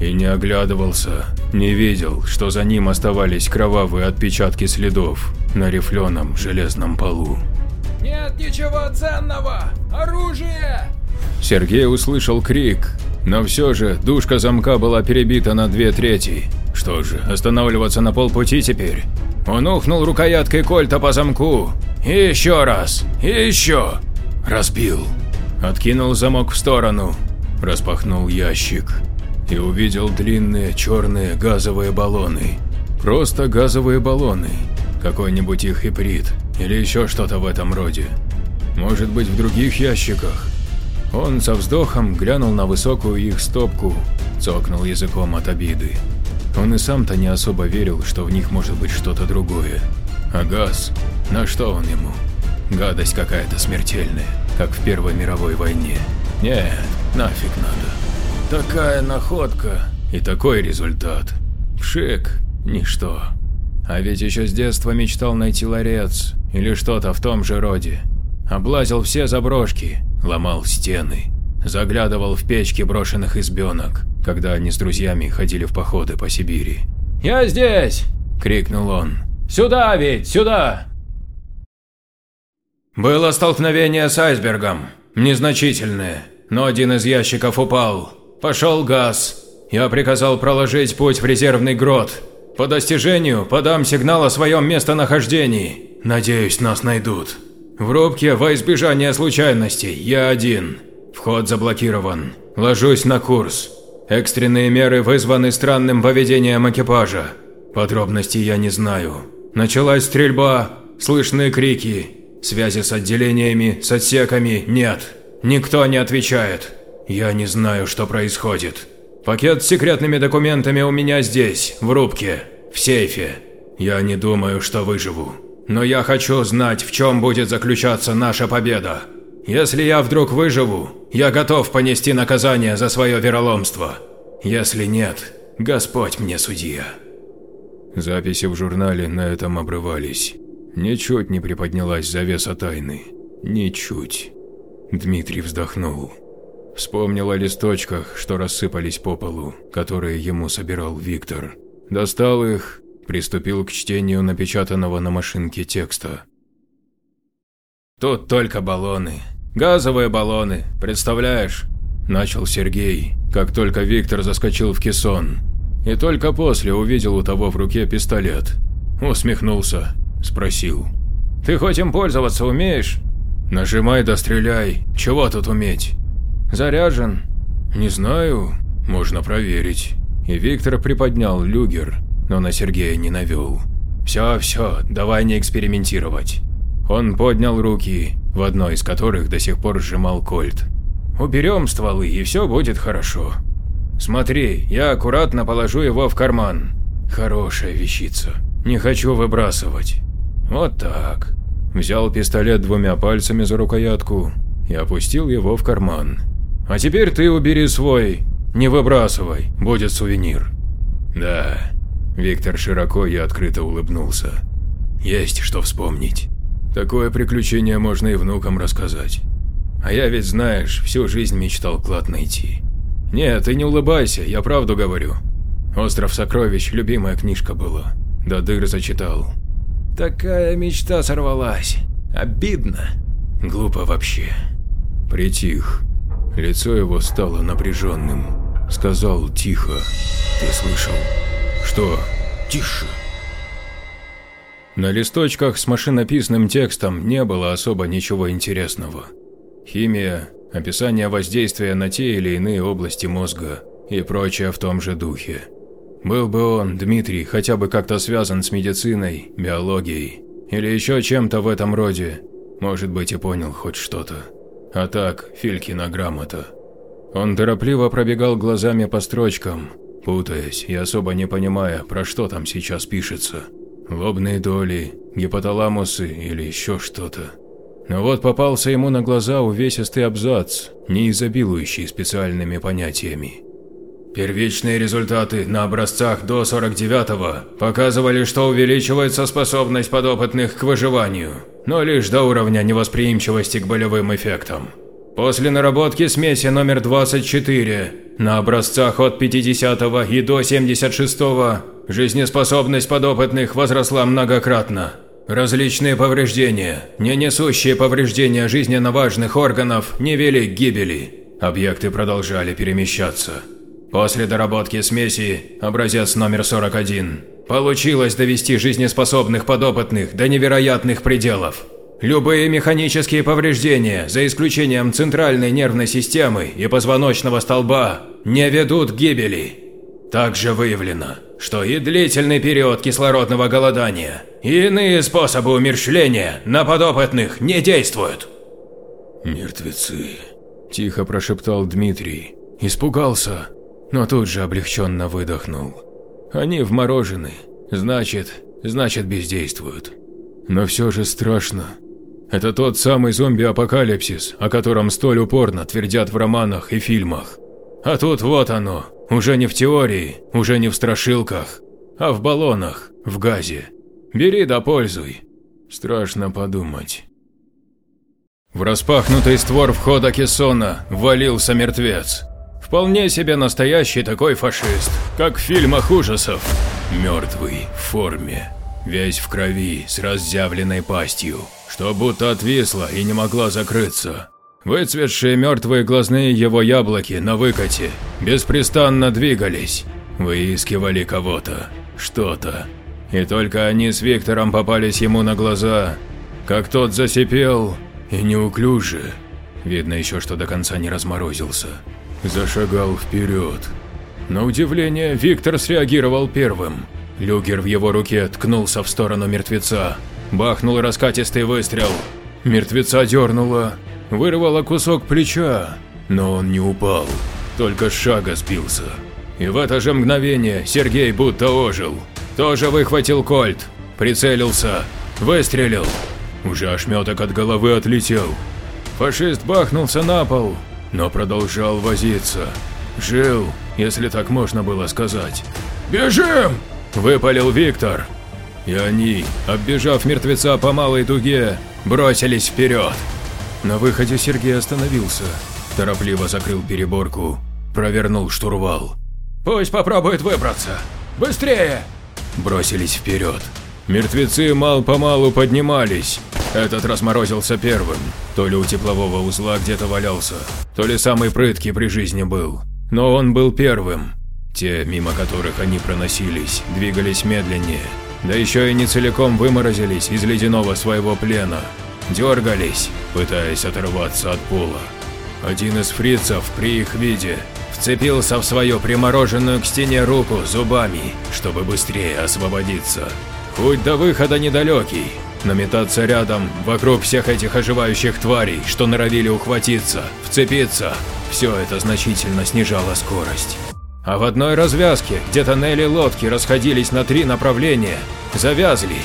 [SPEAKER 2] и не оглядывался, не видел, что за ним оставались кровавые отпечатки следов на рифленом железном полу.
[SPEAKER 3] «Нет ничего ценного! Оружие!»
[SPEAKER 2] Сергей услышал крик, но все же душка замка была перебита на две трети. Что же, останавливаться на полпути теперь? Он ухнул рукояткой кольта по замку. И еще раз, и еще. Разбил. Откинул замок в сторону, распахнул ящик и увидел длинные черные газовые баллоны. Просто газовые баллоны. Какой-нибудь их иприт или еще что-то в этом роде. Может быть в других ящиках. Он со вздохом глянул на высокую их стопку, цокнул языком от обиды. Он и сам-то не особо верил, что в них может быть что-то другое. А газ? На что он ему? Гадость какая-то смертельная, как в Первой мировой войне. Нет, нафиг надо. Такая находка и такой результат. Пшик, ничто. А ведь еще с детства мечтал найти ларец или что-то в том же роде.
[SPEAKER 3] Облазил все заброшки, ломал стены, заглядывал в печки брошенных избенок, когда они с друзьями ходили в походы по Сибири. «Я здесь!» – крикнул он. «Сюда ведь, сюда!» Было столкновение с айсбергом, незначительное, но один из ящиков упал. Пошел газ. Я приказал проложить путь в резервный грот. По достижению подам сигнал о своем местонахождении. Надеюсь, нас найдут. В рубке во избежание случайностей я один. Вход заблокирован. Ложусь на курс. Экстренные меры вызваны странным поведением экипажа. Подробностей я не знаю. Началась стрельба, слышны крики. Связи с отделениями, с отсеками нет. Никто не отвечает. Я не знаю, что происходит. Пакет с секретными документами у меня здесь, в рубке, в сейфе. Я не думаю, что выживу. Но я хочу знать, в чем будет заключаться наша победа. Если я вдруг выживу, я готов понести наказание за свое вероломство. Если нет, Господь мне судья.
[SPEAKER 2] Записи в журнале на этом обрывались. Ничуть не приподнялась завеса тайны. Ничуть. Дмитрий вздохнул. Вспомнил о листочках, что рассыпались по полу, которые ему собирал Виктор. Достал их, приступил к чтению напечатанного на машинке текста.
[SPEAKER 3] «Тут только баллоны. Газовые баллоны, представляешь?» Начал Сергей, как только Виктор заскочил в кессон. И только после увидел у того в руке пистолет. Усмехнулся, спросил. «Ты хоть им пользоваться умеешь?» «Нажимай да стреляй. Чего тут уметь?» «Заряжен?» «Не знаю. Можно проверить». И Виктор приподнял люгер, но на Сергея не навел. «Все, все, давай не экспериментировать». Он поднял руки, в одной из которых до сих пор сжимал кольт. «Уберем стволы, и все будет хорошо. Смотри, я аккуратно положу его в карман. Хорошая вещица. Не хочу выбрасывать. Вот так». Взял пистолет двумя пальцами за рукоятку и опустил его в карман. А теперь ты убери свой, не выбрасывай, будет сувенир. Да. Виктор широко и открыто улыбнулся. Есть что вспомнить. Такое приключение можно и внукам рассказать. А я ведь, знаешь, всю жизнь мечтал клад найти. Нет, ты не улыбайся, я правду говорю. «Остров сокровищ» – любимая книжка была. До дыр зачитал. Такая мечта сорвалась. Обидно. Глупо вообще. Притих. Лицо его стало напряженным. Сказал тихо. Ты слышал? Что? Тише. На листочках с машинописным текстом не было особо ничего интересного. Химия, описание воздействия на те или иные области мозга и прочее в том же духе. Был бы он, Дмитрий, хотя бы как-то связан с медициной, биологией или еще чем-то в этом роде, может быть и понял хоть что-то. А так, Филькина грамота. Он торопливо пробегал глазами по строчкам, путаясь и особо не понимая, про что там сейчас пишется. Лобные доли, гипоталамусы или еще что-то. Но вот попался ему на глаза увесистый абзац, не изобилующий специальными понятиями. Первичные результаты на образцах до 49-го показывали, что увеличивается способность подопытных к выживанию, но лишь до уровня невосприимчивости к болевым эффектам. После наработки смеси номер 24 на образцах от 50 и до 76 жизнеспособность подопытных возросла многократно. Различные повреждения, не несущие повреждения жизненно важных органов, не вели к гибели. Объекты продолжали перемещаться. После доработки смеси, образец номер 41, получилось довести жизнеспособных подопытных до невероятных пределов. Любые механические повреждения, за исключением центральной нервной системы и позвоночного столба, не ведут к гибели. Также выявлено, что и длительный период кислородного голодания, и иные способы умерщвления на подопытных не действуют. «Мертвецы», – тихо прошептал Дмитрий. Испугался, но тут же облегченно выдохнул. Они вморожены, значит, значит бездействуют. Но все же страшно. Это тот самый зомби-апокалипсис, о котором столь упорно твердят в романах и фильмах. А тут вот оно, уже не в теории, уже не в страшилках, а в баллонах, в газе. Бери да пользуй. Страшно подумать.
[SPEAKER 2] В распахнутый створ входа кессона валился мертвец. Вполне себе настоящий такой фашист, как в фильмах ужасов. Мертвый, в форме, весь в крови, с разъявленной пастью, что будто отвисла и не могла закрыться. Выцветшие мертвые глазные его яблоки на выкате беспрестанно двигались, выискивали кого-то, что-то. И только они с Виктором попались ему на глаза, как тот засипел и неуклюже, видно еще, что до конца не разморозился, зашагал вперед. На удивление, Виктор среагировал первым. Люгер в его руке ткнулся в сторону мертвеца. Бахнул раскатистый выстрел. Мертвеца дернуло, вырвало кусок плеча, но он не упал, только с шага сбился. И в это же мгновение Сергей будто ожил. Тоже выхватил кольт, прицелился, выстрелил. Уже ошметок от головы отлетел. Фашист бахнулся на пол, но продолжал возиться. Жил, если так можно было сказать. «Бежим!» – выпалил Виктор. И они, оббежав мертвеца по малой дуге, бросились вперед. На выходе Сергей остановился, торопливо закрыл переборку, провернул штурвал. «Пусть попробует выбраться! Быстрее!» Бросились вперед. Мертвецы мал-помалу поднимались. Этот разморозился первым. То ли у теплового узла где-то валялся, то ли самый прыткий при жизни был. Но он был первым. Те, мимо которых они проносились, двигались медленнее. Да еще и не целиком выморозились из ледяного своего плена. Дергались, пытаясь оторваться от пола. Один из фрицев при их виде вцепился в свою примороженную к стене руку зубами, чтобы быстрее освободиться. Путь до выхода недалекий, но метаться рядом, вокруг всех этих оживающих тварей, что норовили ухватиться, вцепиться, все это значительно снижало скорость. А в одной развязке, где тоннели лодки расходились на три направления, завязли.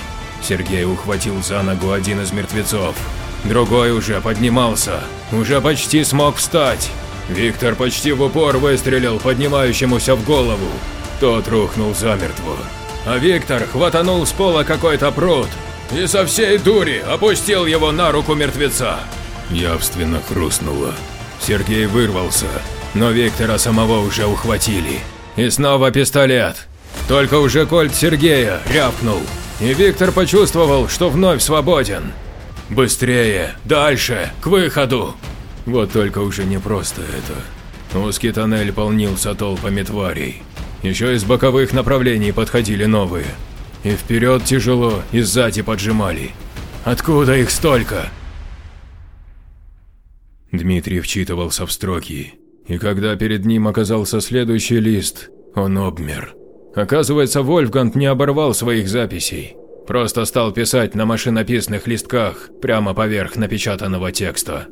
[SPEAKER 2] Сергей ухватил за ногу один из мертвецов. Другой уже поднимался, уже почти смог встать. Виктор почти в упор выстрелил поднимающемуся в голову. Тот рухнул замертво а Виктор хватанул с пола какой-то пруд и со всей дури опустил его на руку мертвеца. Явственно хрустнуло. Сергей вырвался, но Виктора самого уже ухватили. И снова пистолет. Только уже кольт Сергея рявкнул, и Виктор почувствовал, что вновь свободен. Быстрее, дальше, к выходу. Вот только уже не просто это. Узкий тоннель полнился толпами тварей. Еще из боковых направлений подходили новые. И вперед тяжело, и сзади поджимали. Откуда их столько? Дмитрий вчитывался в строки, и когда перед ним оказался следующий лист, он обмер. Оказывается, Вольфганг не оборвал своих записей, просто стал писать на машинописных листках прямо поверх напечатанного текста.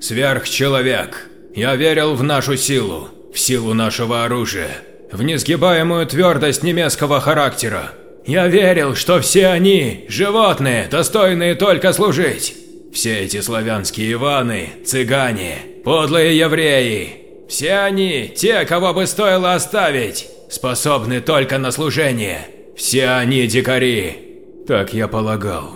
[SPEAKER 2] «Сверхчеловек, я верил в нашу силу, в силу нашего оружия в несгибаемую твердость немецкого характера. Я верил, что все они – животные, достойные только служить. Все эти славянские Иваны, цыгане, подлые евреи – все они, те, кого бы стоило оставить, способны только на служение. Все они дикари. Так я полагал.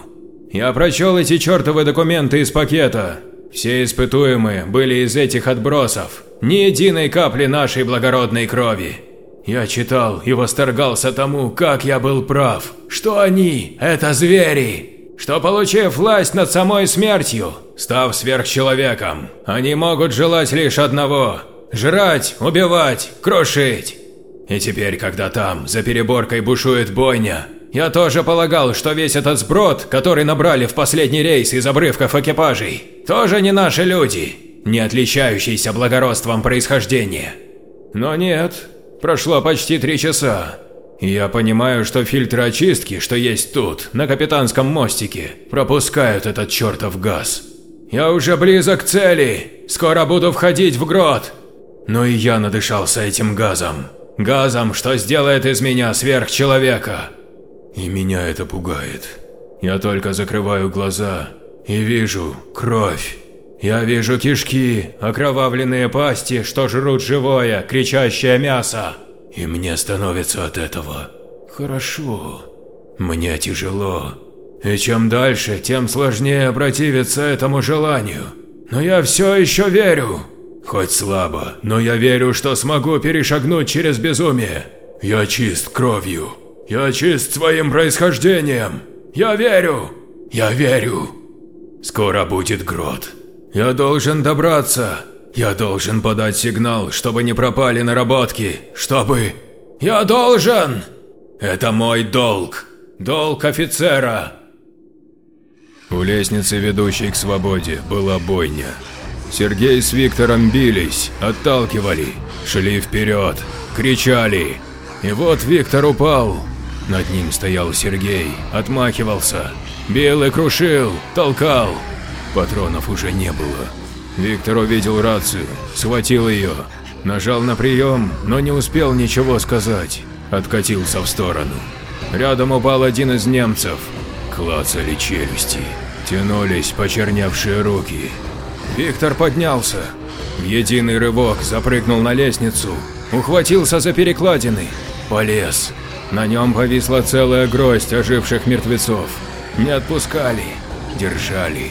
[SPEAKER 2] Я прочел эти чертовы документы из пакета. Все испытуемые были из этих отбросов. Ни единой капли нашей благородной крови. Я читал и восторгался тому, как я был прав, что они – это звери, что получив власть над самой смертью, став сверхчеловеком, они могут желать лишь одного – жрать, убивать, крушить. И теперь, когда там, за переборкой бушует бойня, я тоже полагал, что весь этот сброд, который набрали в последний рейс из обрывков экипажей, тоже не наши люди, не отличающиеся благородством происхождения. Но нет, Прошло почти три часа. Я понимаю, что фильтры очистки, что есть тут, на капитанском мостике, пропускают этот чертов газ. Я уже близок к цели, скоро буду входить в грот. Но и я надышался этим газом. Газом, что сделает из меня сверхчеловека. И меня это пугает. Я только закрываю глаза и вижу кровь. Я вижу кишки, окровавленные пасти, что жрут живое, кричащее мясо. И мне становится от этого хорошо. Мне тяжело.
[SPEAKER 3] И чем дальше, тем сложнее противиться этому желанию. Но я все еще верю. Хоть слабо, но я верю, что смогу перешагнуть через безумие. Я чист кровью. Я чист своим происхождением. Я верю. Я верю. Скоро будет грот. Я должен добраться. Я должен подать сигнал, чтобы не пропали наработки. Чтобы... Я должен! Это мой долг. Долг офицера.
[SPEAKER 2] У лестницы, ведущей к свободе, была бойня. Сергей с Виктором бились, отталкивали, шли вперед, кричали. И вот Виктор упал. Над ним стоял Сергей, отмахивался, бил и крушил, толкал. Патронов уже не было. Виктор увидел рацию, схватил ее, нажал на прием, но не успел ничего сказать, откатился в сторону. Рядом упал один из немцев, клацали челюсти, тянулись почерневшие руки. Виктор поднялся, в единый рывок запрыгнул на лестницу, ухватился за перекладины, полез. На нем повисла целая гроздь оживших мертвецов. Не отпускали, держали.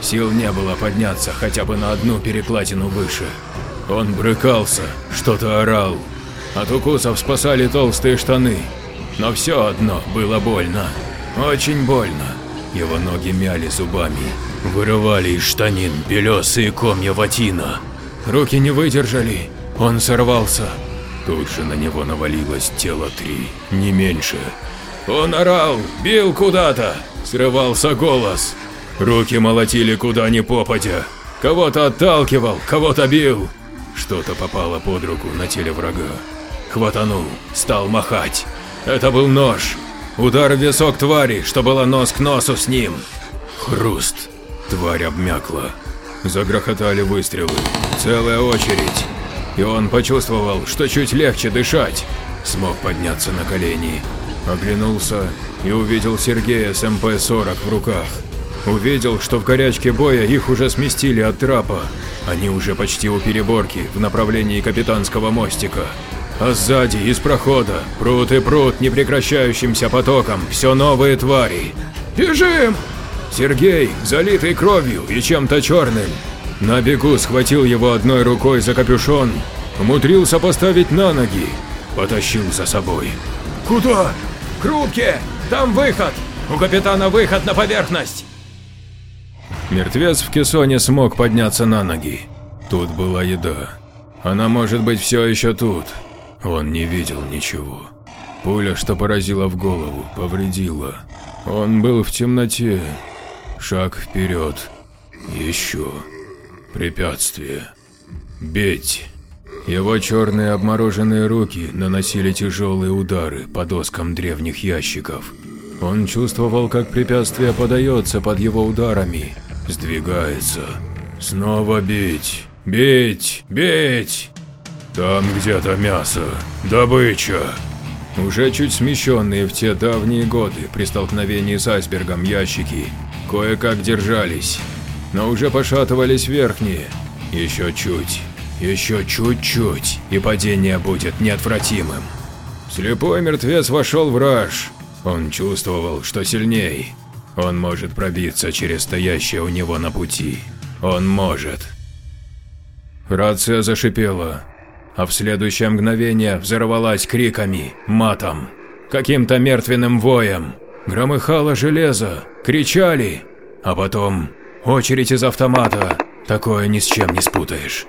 [SPEAKER 2] Сил не было подняться хотя бы на одну перекладину выше. Он брыкался, что-то орал. От укусов спасали толстые штаны. Но все одно было больно. Очень больно. Его ноги мяли зубами, вырывали из штанин белесые комья ватина. Руки не выдержали, он сорвался. Тут же на него навалилось тело три, не меньше. Он орал, бил куда-то, срывался голос. Руки молотили куда ни попадя. Кого-то отталкивал, кого-то бил. Что-то попало под руку на теле врага. Хватанул, стал махать. Это был нож. Удар в висок твари, что была нос к носу с ним. Хруст. Тварь обмякла. Загрохотали выстрелы. Целая очередь. И он почувствовал, что чуть легче дышать. Смог подняться на колени. Оглянулся и увидел Сергея с МП-40 в руках. Увидел, что в горячке боя их уже сместили от трапа. Они уже почти у переборки в направлении капитанского мостика. А сзади, из прохода, прут и прут непрекращающимся потоком, все новые твари. «Бежим!» Сергей, залитый кровью и чем-то черным, на бегу схватил его одной рукой за капюшон, умудрился поставить на ноги, потащил за собой.
[SPEAKER 3] «Куда?» «К рубке! Там выход! У капитана выход на поверхность!»
[SPEAKER 2] Мертвец в кессоне смог подняться на ноги. Тут была еда. Она может быть все еще тут, он не видел ничего. Пуля, что поразила в голову, повредила. Он был в темноте. Шаг вперед. Еще. Препятствие. Бить. Его черные обмороженные руки наносили тяжелые удары по доскам древних ящиков. Он чувствовал, как препятствие подается под его ударами, сдвигается. Снова бить, бить, бить. Там где-то мясо, добыча. Уже чуть смещенные в те давние годы при столкновении с айсбергом ящики кое-как держались, но уже пошатывались верхние. Еще чуть, еще чуть-чуть, и падение будет неотвратимым. Слепой мертвец вошел в раж. Он чувствовал, что сильней. Он может пробиться через стоящее у него на пути. Он может. Рация зашипела а в следующее мгновение взорвалась криками, матом, каким-то мертвенным воем. Громыхало железо, кричали, а потом очередь из автомата. Такое ни с чем не спутаешь.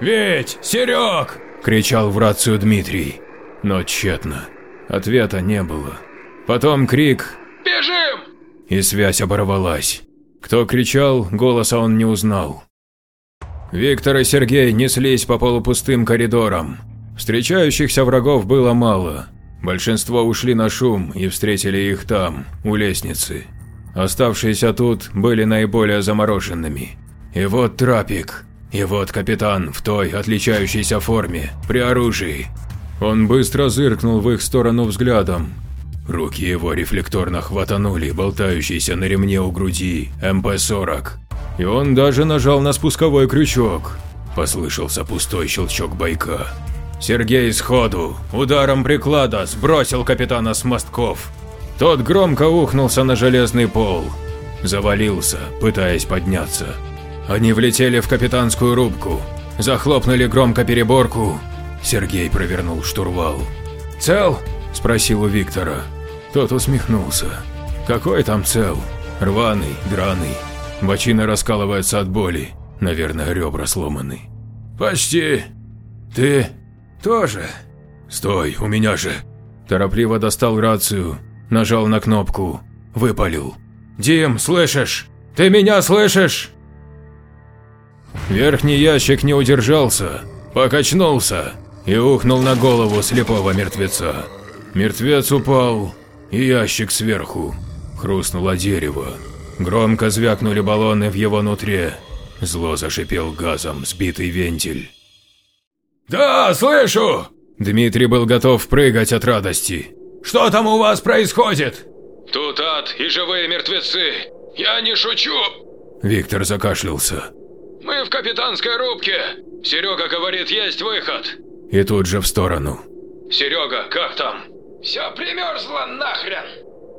[SPEAKER 3] «Ведь, Серег!»
[SPEAKER 2] – кричал в рацию Дмитрий. Но тщетно. Ответа не было. Потом крик
[SPEAKER 3] «Бежим!»
[SPEAKER 2] И связь оборвалась. Кто кричал, голоса он не узнал. Виктор и Сергей неслись по полупустым коридорам. Встречающихся врагов было мало. Большинство ушли на шум и встретили их там, у лестницы. Оставшиеся тут были наиболее замороженными. И вот трапик, и вот капитан в той отличающейся форме, при оружии. Он быстро зыркнул в их сторону взглядом. Руки его рефлекторно хватанули болтающийся на ремне у груди МП-40. И он даже нажал на спусковой крючок. Послышался пустой щелчок байка. Сергей сходу, ударом приклада, сбросил капитана с мостков. Тот громко ухнулся на железный пол. Завалился, пытаясь подняться. Они влетели в капитанскую рубку, захлопнули громко переборку. Сергей провернул штурвал. «Цел?» – спросил у Виктора. Тот усмехнулся. «Какой там цел? Рваный, драный. Бочина раскалывается от боли. Наверное, ребра сломаны». «Почти. Ты тоже?» «Стой, у меня же!» Торопливо достал рацию, нажал на кнопку, выпалил. «Дим, слышишь? Ты меня слышишь?» Верхний ящик не удержался, покачнулся и ухнул на голову слепого мертвеца. Мертвец упал, и ящик сверху. Хрустнуло дерево. Громко звякнули баллоны в его нутре. Зло зашипел газом сбитый вентиль.
[SPEAKER 3] «Да, слышу!»
[SPEAKER 2] Дмитрий был готов прыгать от радости.
[SPEAKER 3] «Что там у вас происходит?»
[SPEAKER 1] «Тут ад и живые мертвецы. Я не шучу!»
[SPEAKER 2] Виктор закашлялся.
[SPEAKER 1] «Мы в капитанской рубке. Серега говорит, есть выход».
[SPEAKER 2] И тут же в сторону.
[SPEAKER 1] «Серега, как там?»
[SPEAKER 3] «Все примерзло нахрен!»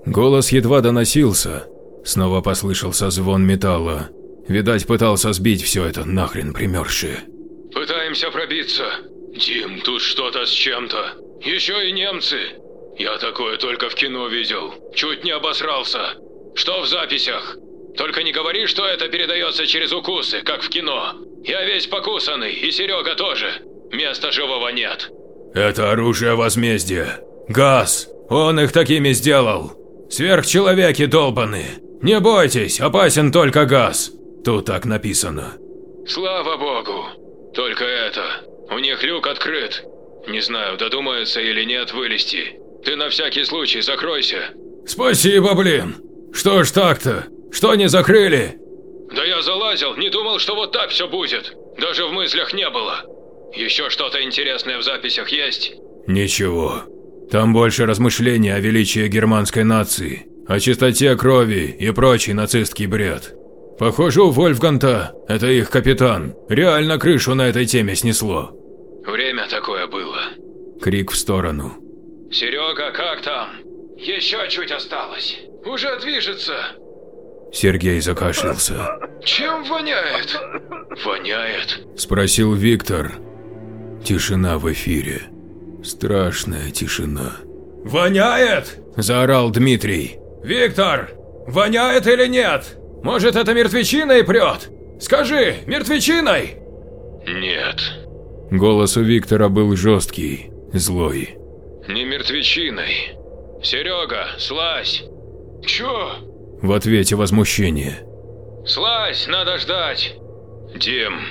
[SPEAKER 2] Голос едва доносился. Снова послышался звон металла. Видать, пытался сбить все это нахрен примерзшее.
[SPEAKER 1] «Пытаемся пробиться. Дим, тут что-то с чем-то. Еще и немцы. Я такое только в кино видел. Чуть не обосрался. Что в записях? Только не говори, что это передается через укусы, как в кино. Я весь покусанный, и Серега тоже. Места живого нет.
[SPEAKER 2] Это оружие возмездия. Газ. Он их такими сделал. Сверхчеловеки долбаны. Не бойтесь, опасен только газ. Тут так написано.
[SPEAKER 1] Слава богу. Только это. У них люк открыт. Не знаю, додумаются или нет вылезти. Ты на всякий случай закройся.
[SPEAKER 2] Спасибо, блин. Что ж так-то? Что не закрыли?
[SPEAKER 1] Да я залазил, не думал, что вот так все будет. Даже в мыслях не было. Еще что-то интересное в записях есть?
[SPEAKER 2] Ничего. Там больше размышлений о величии германской нации, о чистоте крови и прочий нацистский бред. Похоже, у Вольфганта, это их капитан, реально крышу на этой теме снесло.
[SPEAKER 1] Время такое было.
[SPEAKER 2] Крик в сторону.
[SPEAKER 1] Серега, как там?
[SPEAKER 3] Еще чуть осталось. Уже движется.
[SPEAKER 2] Сергей закашлялся.
[SPEAKER 3] Чем воняет?
[SPEAKER 1] Воняет?
[SPEAKER 2] Спросил Виктор. Тишина в эфире. Страшная тишина.
[SPEAKER 3] «Воняет!» – заорал Дмитрий. «Виктор, воняет или нет? Может, это мертвечиной прет? Скажи, мертвечиной?»
[SPEAKER 1] «Нет».
[SPEAKER 2] Голос у Виктора был жесткий, злой.
[SPEAKER 1] «Не мертвечиной. Серега, слазь!»
[SPEAKER 3] «Чё?»
[SPEAKER 2] В ответе возмущение.
[SPEAKER 1] «Слазь, надо ждать!» «Дим!»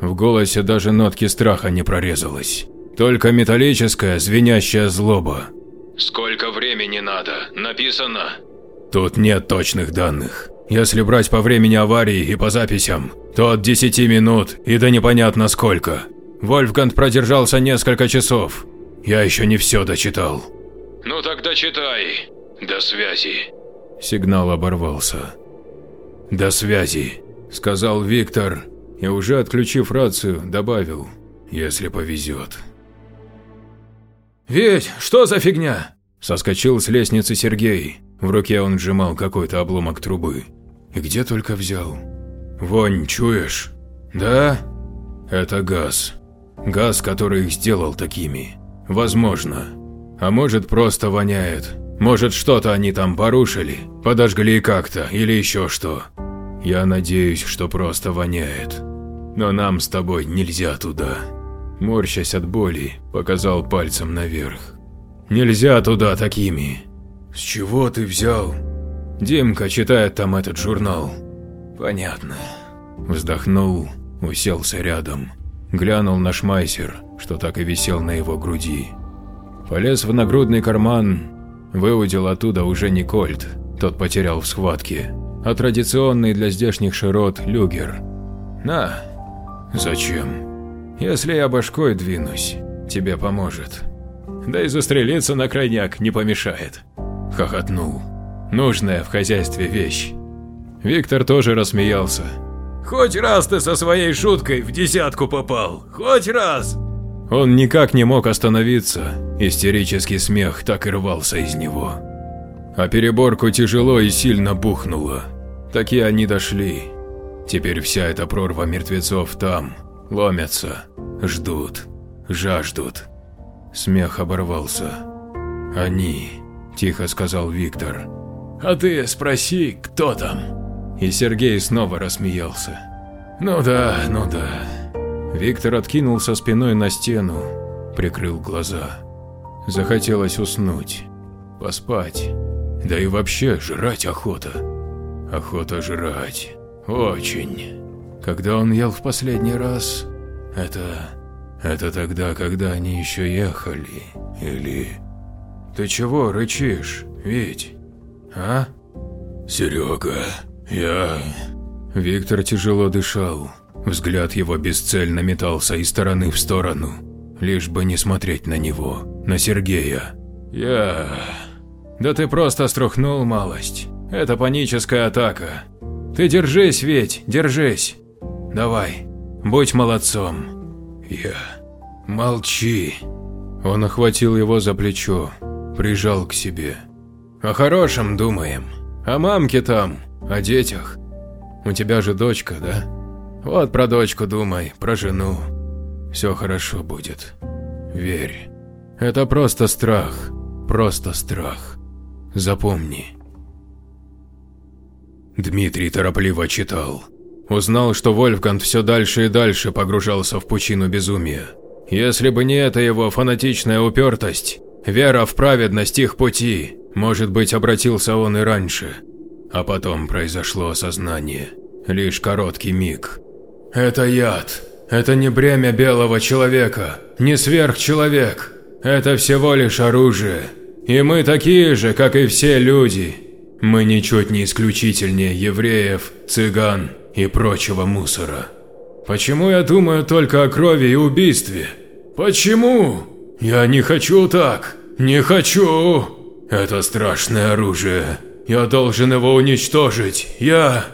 [SPEAKER 2] В голосе даже нотки страха не прорезалось. Только металлическая, звенящая злоба.
[SPEAKER 1] «Сколько времени надо? Написано?»
[SPEAKER 2] Тут нет точных данных. Если брать по времени аварии и по записям, то от 10 минут и до непонятно сколько. Вольфганг продержался несколько часов. Я еще не все дочитал.
[SPEAKER 1] Ну тогда читай. До связи.
[SPEAKER 2] Сигнал оборвался. До связи, сказал Виктор и уже отключив рацию, добавил, если повезет.
[SPEAKER 3] «Ведь, что за фигня?»
[SPEAKER 2] Соскочил с лестницы Сергей. В руке он сжимал какой-то обломок трубы. И где только взял. «Вонь, чуешь?» «Да?» «Это газ. Газ, который их сделал такими. Возможно. А может, просто воняет. Может, что-то они там порушили, подожгли как-то или еще что. Я надеюсь, что просто воняет. Но нам с тобой нельзя туда». Морщась от боли, показал пальцем наверх. «Нельзя туда такими!» «С чего ты взял?» «Димка читает там этот журнал». «Понятно». Вздохнул, уселся рядом, глянул на шмайсер, что так и висел на его груди. Полез в нагрудный карман, выудил оттуда уже не кольт, тот потерял в схватке, а традиционный для здешних широт люгер. «На». «Зачем?» Если я башкой двинусь, тебе поможет. Да и застрелиться на крайняк не помешает. Хохотнул. Нужная в хозяйстве вещь. Виктор тоже рассмеялся. Хоть раз ты со своей шуткой в десятку попал. Хоть раз. Он никак не мог остановиться. Истерический смех так и рвался из него. а переборку тяжело и сильно бухнуло. Таки они дошли. Теперь вся эта прорва мертвецов там, ломятся, ждут, жаждут. Смех оборвался. «Они», – тихо сказал Виктор.
[SPEAKER 3] «А ты спроси, кто там?»
[SPEAKER 2] И Сергей снова рассмеялся.
[SPEAKER 3] «Ну да, ну да».
[SPEAKER 2] Виктор откинулся спиной на стену, прикрыл глаза. Захотелось уснуть, поспать, да и вообще жрать охота. Охота жрать. Очень. Когда он ел в последний раз, это... Это тогда, когда они еще ехали, или... Ты чего рычишь, Вить? А?
[SPEAKER 1] Серега, я...
[SPEAKER 2] Виктор тяжело дышал. Взгляд его бесцельно метался из стороны в сторону, лишь бы не смотреть на него, на Сергея.
[SPEAKER 3] Я... Да ты просто струхнул малость. Это паническая атака. Ты держись, ведь, держись. Давай, будь молодцом.
[SPEAKER 2] Я... Молчи. Он охватил его за плечо, прижал к себе.
[SPEAKER 3] О хорошем думаем. О мамке там, о детях. У тебя же дочка, да? Вот про дочку думай, про жену. Все хорошо будет. Верь. Это просто страх, просто страх. Запомни.
[SPEAKER 2] Дмитрий торопливо читал. Узнал, что Вольфганд все дальше и дальше погружался в пучину безумия. Если бы не эта его фанатичная упертость, вера в праведность их пути, может быть, обратился он и раньше. А потом произошло осознание. Лишь короткий миг.
[SPEAKER 3] Это яд. Это не бремя белого человека, не сверхчеловек. Это всего лишь оружие. И мы такие же, как и все люди. Мы ничуть не исключительнее евреев, цыган и прочего мусора. Почему я думаю только о крови и убийстве? Почему? Я не хочу так. Не хочу. Это страшное оружие. Я должен его уничтожить. Я...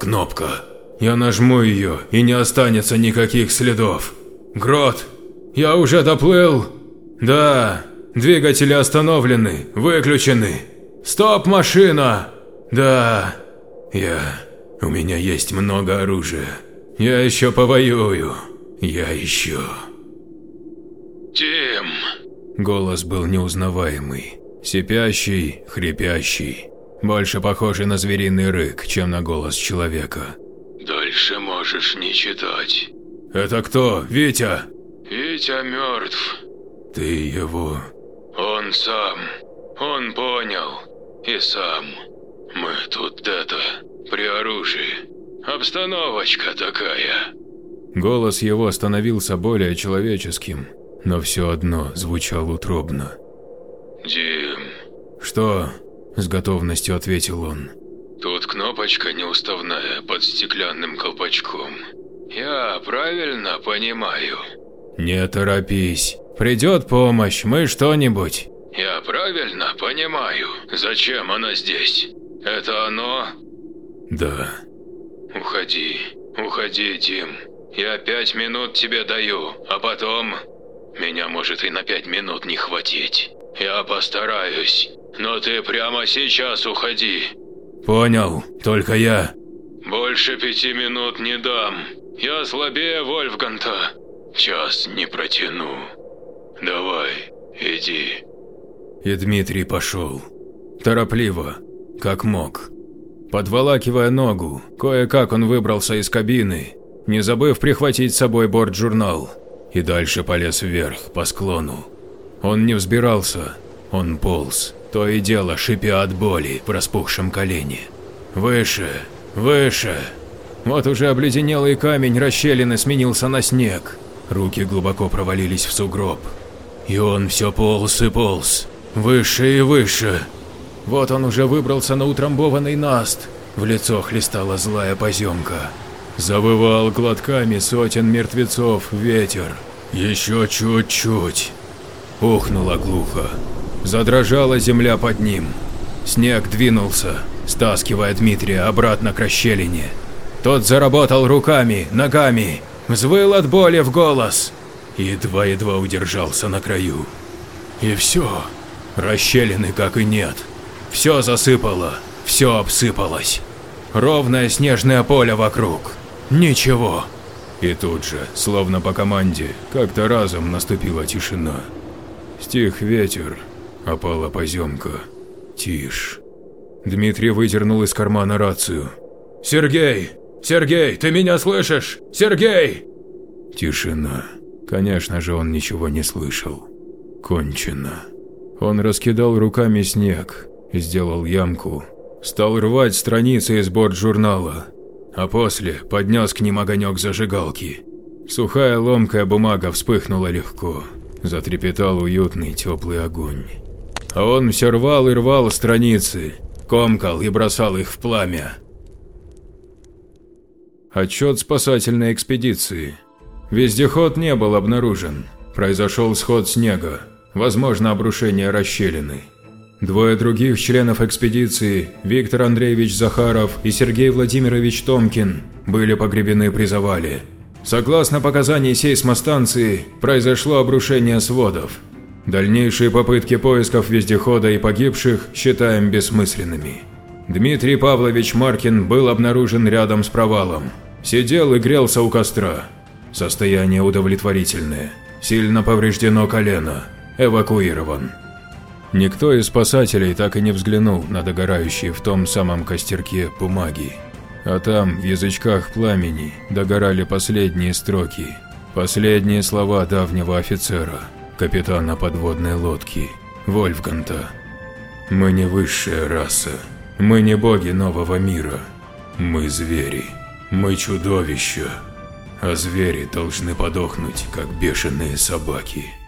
[SPEAKER 3] Кнопка. Я нажму ее, и не останется никаких следов. Грот, я уже доплыл? Да. Двигатели остановлены, выключены. Стоп, машина! Да. Я... У меня есть много оружия. Я еще повоюю. Я еще...
[SPEAKER 1] Тим.
[SPEAKER 2] Голос был неузнаваемый. Сипящий, хрипящий. Больше похожий на звериный рык, чем на голос человека.
[SPEAKER 1] Дальше можешь не читать.
[SPEAKER 3] Это кто, Витя?
[SPEAKER 1] Витя мертв.
[SPEAKER 2] Ты его...
[SPEAKER 1] Он сам. Он понял. И сам. Мы тут это... при оружии. Обстановочка такая.
[SPEAKER 2] Голос его становился более человеческим, но все одно звучал утробно.
[SPEAKER 1] Дим.
[SPEAKER 2] Что? С готовностью ответил он.
[SPEAKER 1] Тут кнопочка неуставная под стеклянным колпачком. Я правильно понимаю?
[SPEAKER 3] Не торопись. Придет помощь, мы что-нибудь.
[SPEAKER 1] Я правильно понимаю, зачем она здесь? Это оно?
[SPEAKER 2] Да.
[SPEAKER 1] Уходи, уходи, Дим. Я пять минут тебе даю, а потом... Меня может и на пять минут не хватить. Я постараюсь, но ты прямо сейчас уходи.
[SPEAKER 3] Понял, только я...
[SPEAKER 1] Больше пяти минут не дам. Я слабее Вольфганта. Час не протяну. Давай, иди.
[SPEAKER 3] И Дмитрий пошел. Торопливо, как мог. Подволакивая ногу, кое-как он выбрался из кабины, не забыв прихватить с собой бортжурнал, и дальше полез вверх, по склону. Он не взбирался, он полз, то и дело шипя от боли в распухшем колене. Выше, выше. Вот уже обледенелый камень расщелины сменился на снег. Руки глубоко провалились в сугроб. И он все полз и полз, выше и выше. Вот он уже выбрался на утрамбованный наст. В лицо хлестала злая поземка. Завывал глотками сотен мертвецов ветер. Еще чуть-чуть. Ухнуло глухо. Задрожала земля под ним. Снег двинулся, стаскивая Дмитрия обратно к расщелине. Тот заработал руками, ногами, взвыл от боли в голос. Едва-едва удержался на краю. И все. Расщелины как и нет. все засыпало, все обсыпалось. Ровное снежное поле вокруг. Ничего.
[SPEAKER 1] И тут же, словно по команде, как-то разом наступила тишина. Стих ветер, опала поземка. Тишь. Дмитрий выдернул из кармана рацию.
[SPEAKER 3] «Сергей! Сергей, ты меня слышишь? Сергей!»
[SPEAKER 1] Тишина. Конечно же, он ничего не слышал. Кончено. Он раскидал руками снег, сделал ямку, стал рвать страницы из борт-журнала, а после поднес к ним огонек зажигалки. Сухая ломкая бумага вспыхнула легко, затрепетал уютный теплый огонь. А он все рвал и рвал страницы, комкал и бросал их в пламя. Отчет спасательной экспедиции. Вездеход не был обнаружен. Произошел сход снега, возможно обрушение расщелины. Двое других членов экспедиции, Виктор Андреевич Захаров и Сергей Владимирович Томкин, были погребены при завале. Согласно показаниям сейсмостанции, произошло обрушение сводов. Дальнейшие попытки поисков вездехода и погибших считаем бессмысленными. Дмитрий Павлович Маркин был обнаружен рядом с провалом. Сидел и грелся у костра. Состояние удовлетворительное. Сильно повреждено колено. Эвакуирован. Никто из спасателей так и не взглянул на догорающие в том самом костерке бумаги. А там, в язычках пламени, догорали последние строки, последние слова давнего офицера, капитана подводной лодки, Вольфганта. «Мы не высшая раса, мы не боги нового мира, мы звери, мы чудовища, а звери должны подохнуть, как бешеные собаки».